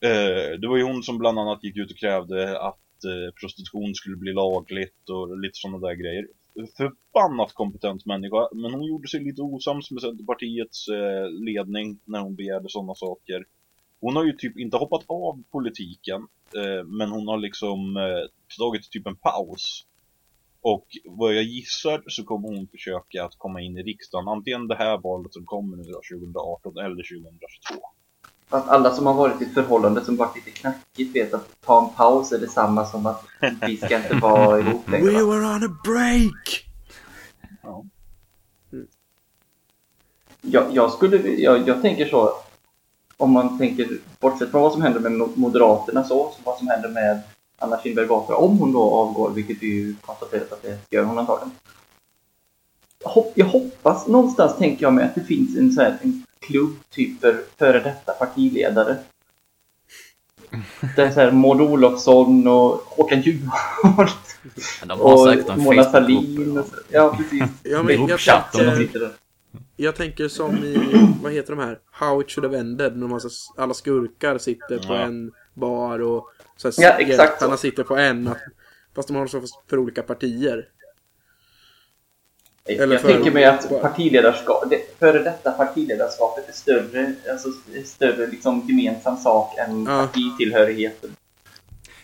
Eh, det var ju hon som bland annat gick ut och krävde att eh, prostitution skulle bli lagligt och lite sådana där grejer. förbannat kompetent människa, men hon gjorde sig lite osams med Centerpartiets eh, ledning när hon begärde sådana saker. Hon har ju typ inte hoppat av politiken, eh, men hon har liksom eh, tagit typ en paus. Och vad jag gissar så kommer hon försöka att komma in i riksdagen, antingen det här valet som kommer nu då, 2018 eller 2022. Att alla som har varit i ett förhållande som varit lite knackigt vet att ta en paus är detsamma som att vi ska inte vara ihop längre. We were on a break! Jag, jag skulle, jag, jag tänker så, om man tänker, bortsett från vad som händer med Mo- Moderaterna så, så vad som händer med Anna Kinberg Batra, om hon då avgår, vilket vi ju konstaterat att det gör hon antagligen. Jag hop- Jag hoppas, någonstans tänker jag mig att det finns en, så här, en klubb typ för före detta partiledare. Det är så här Maud Olofsson och Håkan Juholt de har säkert och en Mona. Sahlin. Ja, precis. Ja, men jag, Gruppchatt, jag tänker som i, vad heter de här? How it should have ended. När alla skurkar sitter på en bar och så här, Ja, exakt sitter på en. Att, fast de har så för olika partier. Eller jag för- tänker mig att partiledarskap, det före detta partiledarskapet är större, alltså är större liksom gemensam sak än Ja. partitillhörigheten.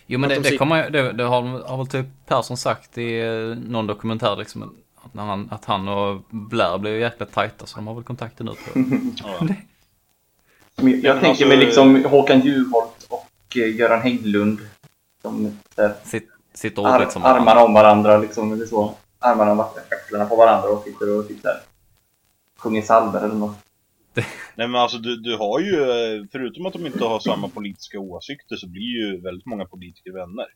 Jo men det, de det, kommer, det, det har, har väl typ Persson sagt i eh, någon dokumentär liksom. Att, när han, att han och Blair blev jäkla tajta så de har väl kontakter nu tror jag. Jag Ja, men tänker alltså- mig liksom Håkan Juholt och eh, Göran Hägglund som så här, Sitt, sitter ar ordentligt som armarna om varandra liksom, eller så. Armarna om axlarna på varandra och sitter och typ så här, sjunger psalmer eller något. Nej men alltså du, du har ju, eh, förutom att de inte har samma politiska åsikter så blir ju väldigt många politiker vänner.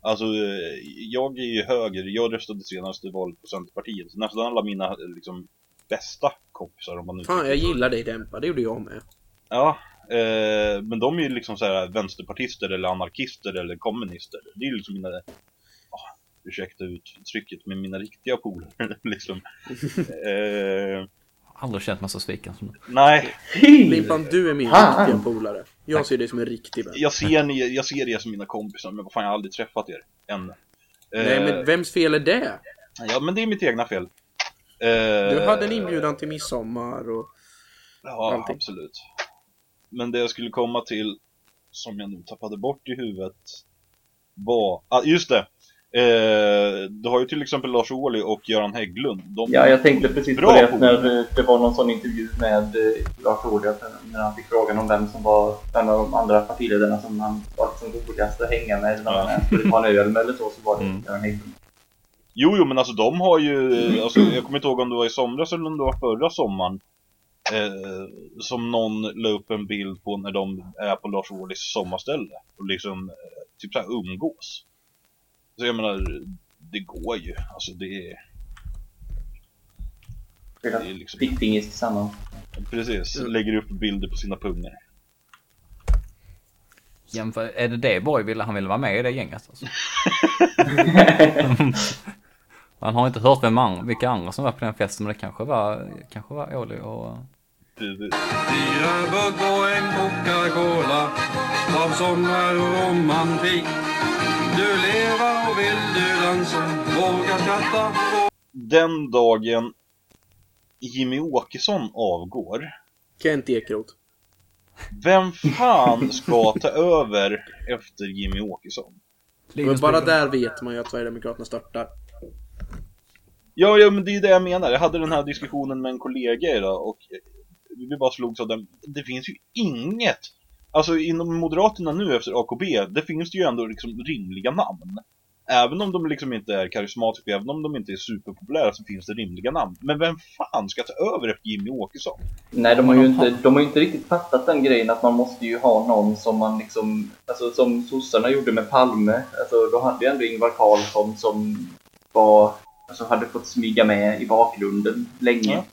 Alltså eh, jag är ju höger, jag röstade senast i valet på Centerpartiet. Nästan alla mina eh, liksom bästa kompisar om man nu Fan, jag gillar dig Dämpa. Det gjorde jag med. Ja, eh, men de är ju liksom så här vänsterpartister eller anarkister eller kommunister. Det är ju liksom mina, oh, ursäkta uttrycket, men mina riktiga polare liksom. eh, Aldrig känt mig så sviken som nu. nej, Limpan, du är min Fan. riktiga polare. Jag ser dig som en riktig vän. jag ser, ni, jag ser er som mina kompisar, men vad fan jag har aldrig träffat er än. Nej, Eh, men vems fel är det? Ja, men det är mitt egna fel. Eh, Du hade en inbjudan till midsommar och... Ja, allting. absolut. Men det jag skulle komma till, som jag nu tappade bort i huvudet, var... Ah, just det! Eh, du har ju till exempel Lars Ohly och Göran Hägglund. De Ja, jag tänkte precis på det när eh, det var någon sån intervju med eh, Lars Ohly när han fick frågan om vem som var en av de andra partiledarna som han var liksom roligast att hänga med Ja. man skulle ta en öl med eller så, så var det Mm. Göran Hägglund. Jo, jo, men alltså de har ju, alltså, jag kommer inte ihåg om det var i somras eller om det var förra sommaren. Eh, som någon la upp en bild på när de är på Lars Ohlys sommarställe och liksom eh, typ såhär umgås. Så jag menar, det går ju. Alltså det är, det är liksom, Fickfingers tillsammans. precis, Mm. lägger upp bilder på sina pungar. Jämför, är det det Borg ville? Han ville vara med i det gänget alltså. Han har inte hört vem an, vilka andra som var på den festen men det kanske var, kanske var Ohly och... Fyra bugg och en Coca-Cola av sommar och romantik. Du lever och vill du dansa, våga skratta Den dagen Jimmy Åkesson avgår, Kent Ekeroth. vem fan ska ta över efter Jimmy Åkesson? Men bara där vet man ju att Sverigedemokraterna störtar. Ja, ja, men det är ju det jag menar. Jag hade den här diskussionen med en kollega idag och vi bara slogs av den. Det finns ju inget. Alltså inom Moderaterna nu efter AKB, det finns det ju ändå liksom rimliga namn. Även om de liksom inte är karismatiska, även om de inte är superpopulära så finns det rimliga namn. Men vem fan ska ta över efter Jimmy Åkesson? Nej, de har ju inte, de har inte riktigt fattat den grejen att man måste ju ha någon som man liksom, alltså som sossarna gjorde med Palme. Alltså då hade ju ändå Ingvar Carlsson som var, alltså hade fått smyga med i bakgrunden länge. Ja.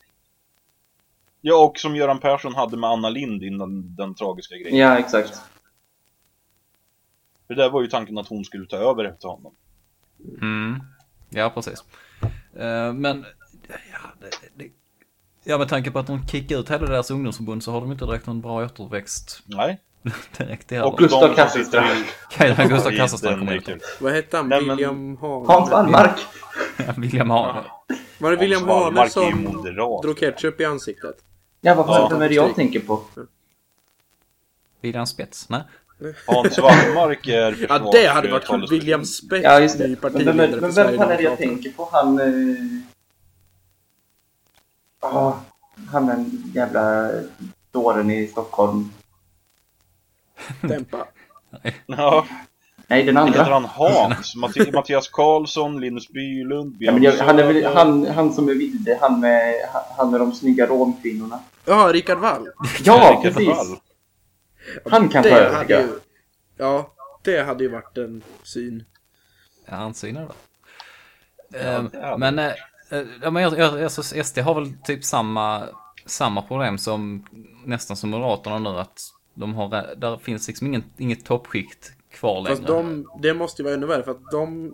Ja, och som Göran Persson hade med Anna Lind innan den tragiska grejen. Ja, exakt. För där var ju tanken att hon skulle ta över efter honom. Mm. Ja, precis. Eh, men, ja, det, det, ja, med tanke på att de kickade ut hela deras ungdomsförbund så har de inte direkt någon bra återväxt Nej. direkt i Och. Gustav Kasselstrand. i- Kajsa Gustav Kasselstrand den kommer är in. Vad hette han? Nej, men- William Hahn? Hans Wallmark. William Hane. Var det William Hane som drog ketchup i ansiktet? Ja, vad Ja. fan är det jag tänker på? William Spets? Nej. Hans Wallmark är Ja, det hade varit försvarstalesperson. William Spets, Ja, just ny det. Men, partiledare men, för men vem fan är det jag tänker på? Han... Eh... ah, han den jävla dåren i Stockholm. Dämpa. Ja, Nej, den heter andra. han Hans? Matti- Mattias Karlsson, Linus Bylund, Ja, men jag, han, är väl, han, han som är vilde, han med, han- med de snygga romkvinnorna. Ja, Rickard Wall. Ja, Rickard precis! Wall. Han kan ta Det över, hade tycker jag. ju... Ja, det hade ju varit en syn. Ja, han synar det. Ja, Ehm, men, eh, eh, ja, men jag, jag, alltså, SD har väl typ samma, samma problem som nästan som Moderaterna nu att de har, där finns liksom ingen, inget toppskikt kvar längre. Fast de, det måste ju vara ännu värre för att de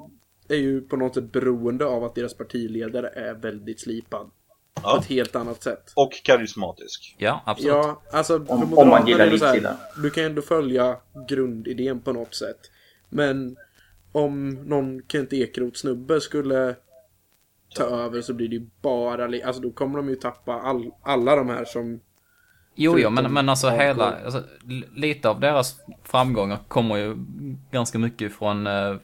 är ju på något sätt beroende av att deras partiledare är väldigt slipad. På Ja. ett helt annat sätt. Och karismatisk. Ja, absolut. Ja, alltså Om- om man gillar är det så här, livsstilar. Du kan ju ändå följa grundidén på något sätt. Men om någon Kent Ekeroth snubbe skulle ta över så blir det ju bara, alltså då kommer de ju tappa all, alla de här som Jo, jo, men, men alltså hardcore. hela, alltså, li- lite av deras framgångar kommer ju ganska mycket från eh, eh,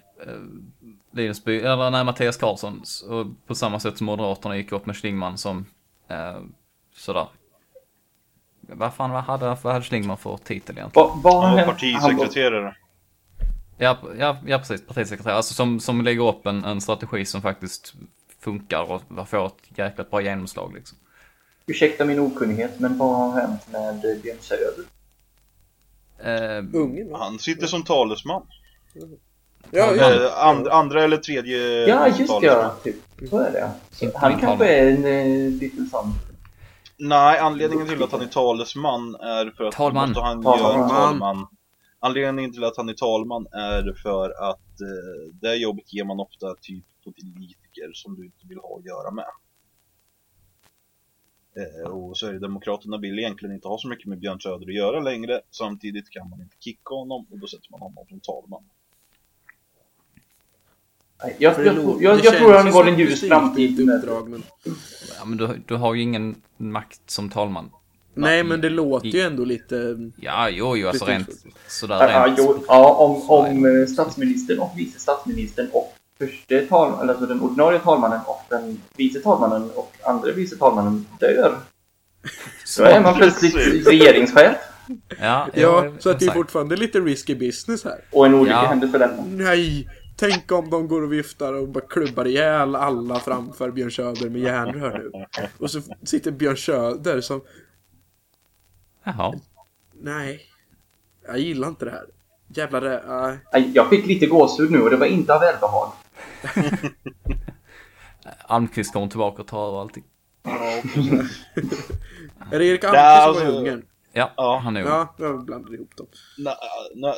Linus By, eller nej, Mattias Karlsson. Och på samma sätt som Moderaterna gick upp med Schlingman som eh, sådär. Vad fan vad hade, vad hade Schlingman för titel egentligen? Han var- partisekreterare. Ja, ja, ja precis, partisekreterare. Alltså som, som lägger upp en, en strategi som faktiskt funkar och får ett jäkligt bra genomslag liksom. Ursäkta min okunnighet, men vad har hänt med Björn Söder? Eh, ungen va? Han sitter som talesman. Ja, ja. Eh, and, andra eller tredje Ja, just talesman. ja. Typ. Så är det. Inte Han kanske är en eh, lite sån. Nej, anledningen till att han är talesman är för att Talman. han Talman. göra talman. Anledningen till att han är talman är för att eh, det jobbet ger man ofta typ politiker som du inte vill ha att göra med. Eh, och Sverigedemokraterna vill egentligen inte ha så mycket med Björn Söder att göra längre. Samtidigt kan man inte kicka honom och då sätter man honom som talman. Nej, Jag, jag, jag, det jag tror han går en ljus framtid. uppdrag, men... ja, men du, du har ju ingen makt som talman. Nej, men det låter ju ändå lite... Ja, jo, jo, alltså rent sådär Ja, rent. jo, ja, om, om eh, statsministern och vice statsministern och förste tal, eller alltså den ordinarie talmannen och den vice talmannen och andra vice talmannen dör. Då är man plötsligt regeringschef Ja, Ja, så att det är fortfarande lite risky business här. och en olycka Ja. händer för detta. Nej! Tänk om de går och viftar och bara klubbar ihjäl alla framför Björn Söder med järnrör nu. Och så sitter Björn Söder som... Jaha. Nej. Jag gillar inte det här. Jävlar det... Aj, Jag fick lite gåshud nu och det var inte av välbehag. Almqvist kommer tillbaka och tar över allting. Är det Erik Ja, Almqvist som var alltså- ungen? Ja, Ja. han är ju... Ja, jag blandade ihop dem.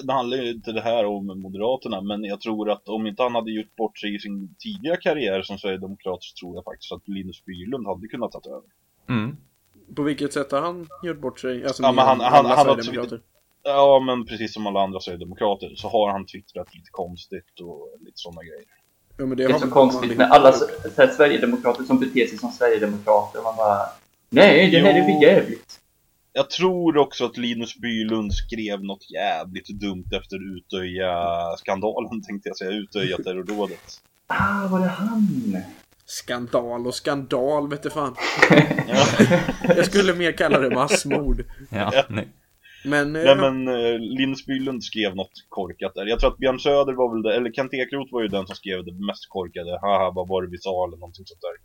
Det handlar ju inte det här om Moderaterna, men jag tror att om inte han hade gjort bort sig i sin tidiga karriär som Sverigedemokrat så tror jag faktiskt att Linus Bylund hade kunnat ta över. Mm. På vilket sätt har han gjort bort sig? Alltså, Ja, men han- han- han har Sverigedemokrater. Ja, men precis som alla andra Sverigedemokrater så har han twittrat lite konstigt och lite sådana grejer. Ja, men det, Det är så konstigt med alla så så här, Sverigedemokrater som beter sig som Sverigedemokrater. Man bara Nej, det här är för jävligt. Jag tror också att Linus Bylund skrev något jävligt dumt efter Utöja-skandalen tänkte jag säga, Utöja-terrordådet. Ah, var det han? Skandal och skandal, vet du fan. Ja. Jag skulle mer kalla det massmord. Ja, nej. Men... eh, Nej men eh, Linus Bylund skrev något korkat där. Jag tror att Björn Söder var väl det, eller Kent Ekeroth var ju den som skrev det mest korkade. Haha, vad var det vi sa eller någonting sånt där.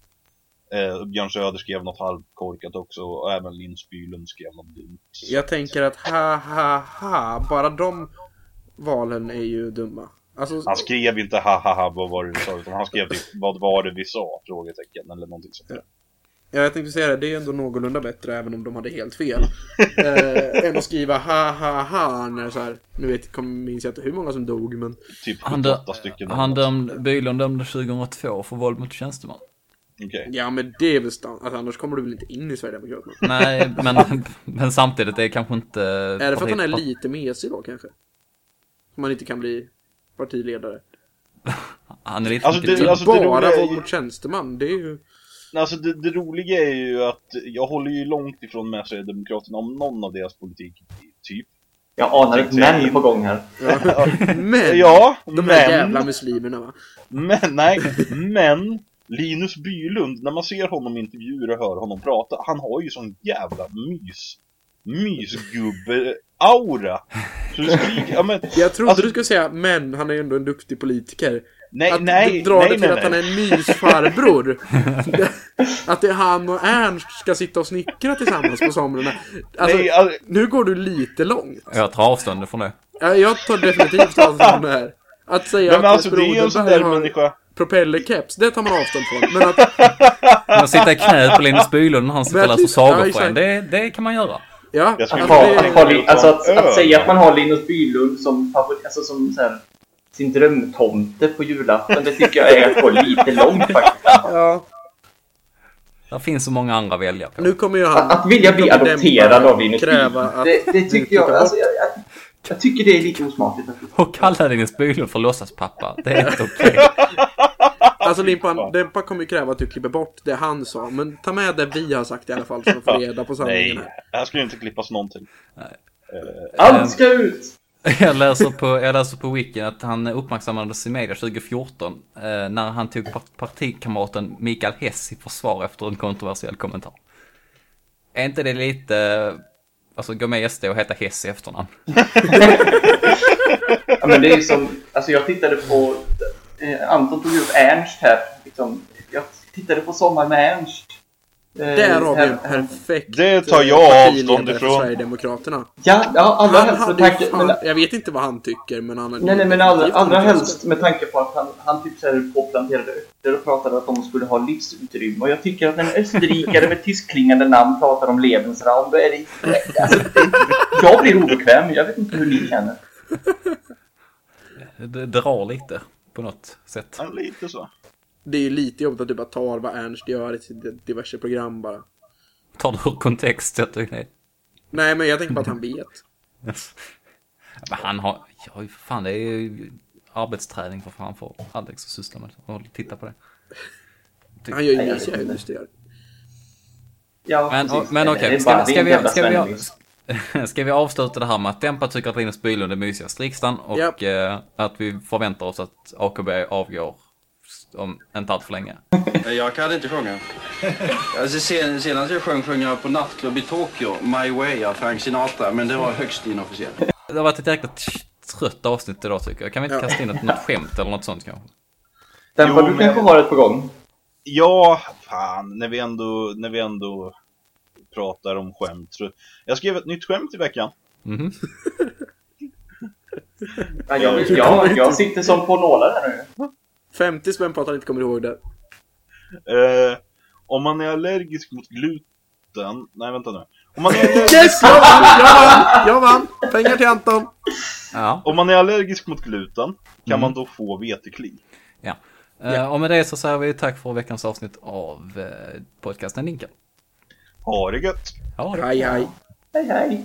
Eh, Björn Söder skrev något halvkorkat också och även Linus Bylund skrev något dumt. Jag tänker att ha ha ha, bara de valen är ju dumma. Alltså, Han skrev inte hahaha vad var det vi sa utan han skrev typ vad var det vi sa? Frågetecken eller någonting sånt där. Ja, jag tänkte säga det, det är ändå någorlunda bättre även om de hade helt fel. eh, än att skriva ha ha ha när så här, nu vet, kom, minns jag inte hur många som dog men Typ Han, dö 78 stycken. han dömde, Bylund dömde 2002 för våld mot tjänsteman. Okej. ja men det är väl stan- alltså, annars kommer du väl inte in i Sverigedemokraterna? Nej, men, men samtidigt, det är kanske inte... Är det för att han är lite mesig då kanske? Om man inte kan bli partiledare? Han är lite Alltså, det- det, alltså, bara är våld mot tjänsteman, det är ju... Alltså det, det roliga är ju att jag håller ju långt ifrån med Sverigedemokraterna om någon av deras politik, typ. Jag anar ett men på gång här. Men! Ja, De här jävla men, muslimerna va? men, nej, men Linus Bylund, när man ser honom i intervjuer och hör honom prata, han har ju sån jävla mys, mysgubbe-aura. Så det skriker, ja men, Jag trodde Alltså- du skulle säga men han är ändå en duktig politiker. Nej, att nej, du drar nej, det till nej, att han är nej. en mysfarbror. att det är han och Ernst ska sitta och snickra tillsammans på somrarna. Alltså, nej, alltså, nu går du lite långt. Jag tar avstånd från det. Ja, Jag tar definitivt avstånd från det här. Att säga nej, men att alltså det är en sån där människa. propellerkeps, det tar man avstånd från. Men att, Men att sitta i knät på Linus Bylund när han sitter och läser sagor Ja, för en, det, det kan man göra. ja, alltså, Ha, det, att, ha, alltså att, att säga att man har Linus Bylund som, favorit, alltså som så här, sin drömtomte på julafton, det tycker jag är att gå lite långt faktiskt. ja, Det finns så många andra att välja på. nu kommer ju han... Att, att vilja bli adopterad av Linus kräva det, det tycker jag, alltså, jag, jag, jag tycker det är lite osmakligt. Och kalla Linus Bylund för låtsaspappa, det är inte okej. Alltså Limpan, Dempa kommer ju kräva att du klipper bort det han sa. Men ta med det vi har sagt i alla fall så får reda på sanningen Nej, här. det här skulle inte klippas någonting. Allt ska ut! Jag läser på, jag läser på Wikin att han uppmärksammades i media 2014 eh, när han tog par- partikamraten Mikael Hess i försvar efter en kontroversiell kommentar. Är inte det lite, alltså gå med i SD och heta Hess i efternamn? Ja, men det är som, alltså jag tittade på, eh, Anton tog upp Ernst här. Liksom, jag tittade på Sommar med Ernst. Eh, Där har vi en perfekt Det tar eh, jag partiledare avstånd för ifrån. Sverigedemokraterna. Ja, ja allra Han helst med tanke... fan, Men, jag vet inte vad han tycker men han nej, nej, men allra, allra helst med tanke på att han, han typ så här påplanterade örter och pratade att de skulle ha livsutrymme. Och jag tycker att när en österrikare med tyskklingande namn pratar om Lebensraum, då är det... Alltså, det jag blir obekväm. Jag vet inte hur ni känner. Det drar lite på något sätt. Ja, lite så. Det är ju lite jobbigt att du bara tar vad Ernst gör i sitt diverse program bara. Tar du ur kontext, jag tycker det. Nej, men jag tänker på att han vet. Men han har, ja fan det är ju arbetsträning för fan för Alex att syssla med och titta på det. Han gör ju mysiga gör. Ja, Men, precis. men okej, är ska, ska, vi, ska, vi, ska vi avsluta det här med att Dempa tycker att Linus Bylund är mysigast i riksdagen och Japp. eh, att vi förväntar oss att AKB avgår om inte allt för länge. Jag kan inte sjunga. Alltså, sen, senast jag sjöng sjöng jag på nattklubb i Tokyo, My Way av Frank Sinatra, men det var högst inofficiellt. Det har varit ett jäkla trött avsnitt idag tycker jag. Kan vi inte kasta in ett, något skämt eller något sånt kanske? Dempa, Jo, du men- kanske har ett på gång? Ja, fan, när vi ändå, när vi ändå pratar om skämt. Jag skrev ett nytt skämt i veckan. Mhm. Ja, jag, jag, jag sitter som på nålar här nu. 50 spänn på att han inte kommer ihåg det. Eh, om man är allergisk mot gluten... Nej, vänta nu. Om man är allergisk, Yes! Jag vann! Jag vann! Jag vann! Pengar till Anton! Ja. om man är allergisk mot gluten, kan Mm. man då få vetekli? ja. Eh, och med det så säger vi tack för veckans avsnitt av eh, podcasten Linken. Ha det gött! Ja, det. Hej, hej. Hej, hej.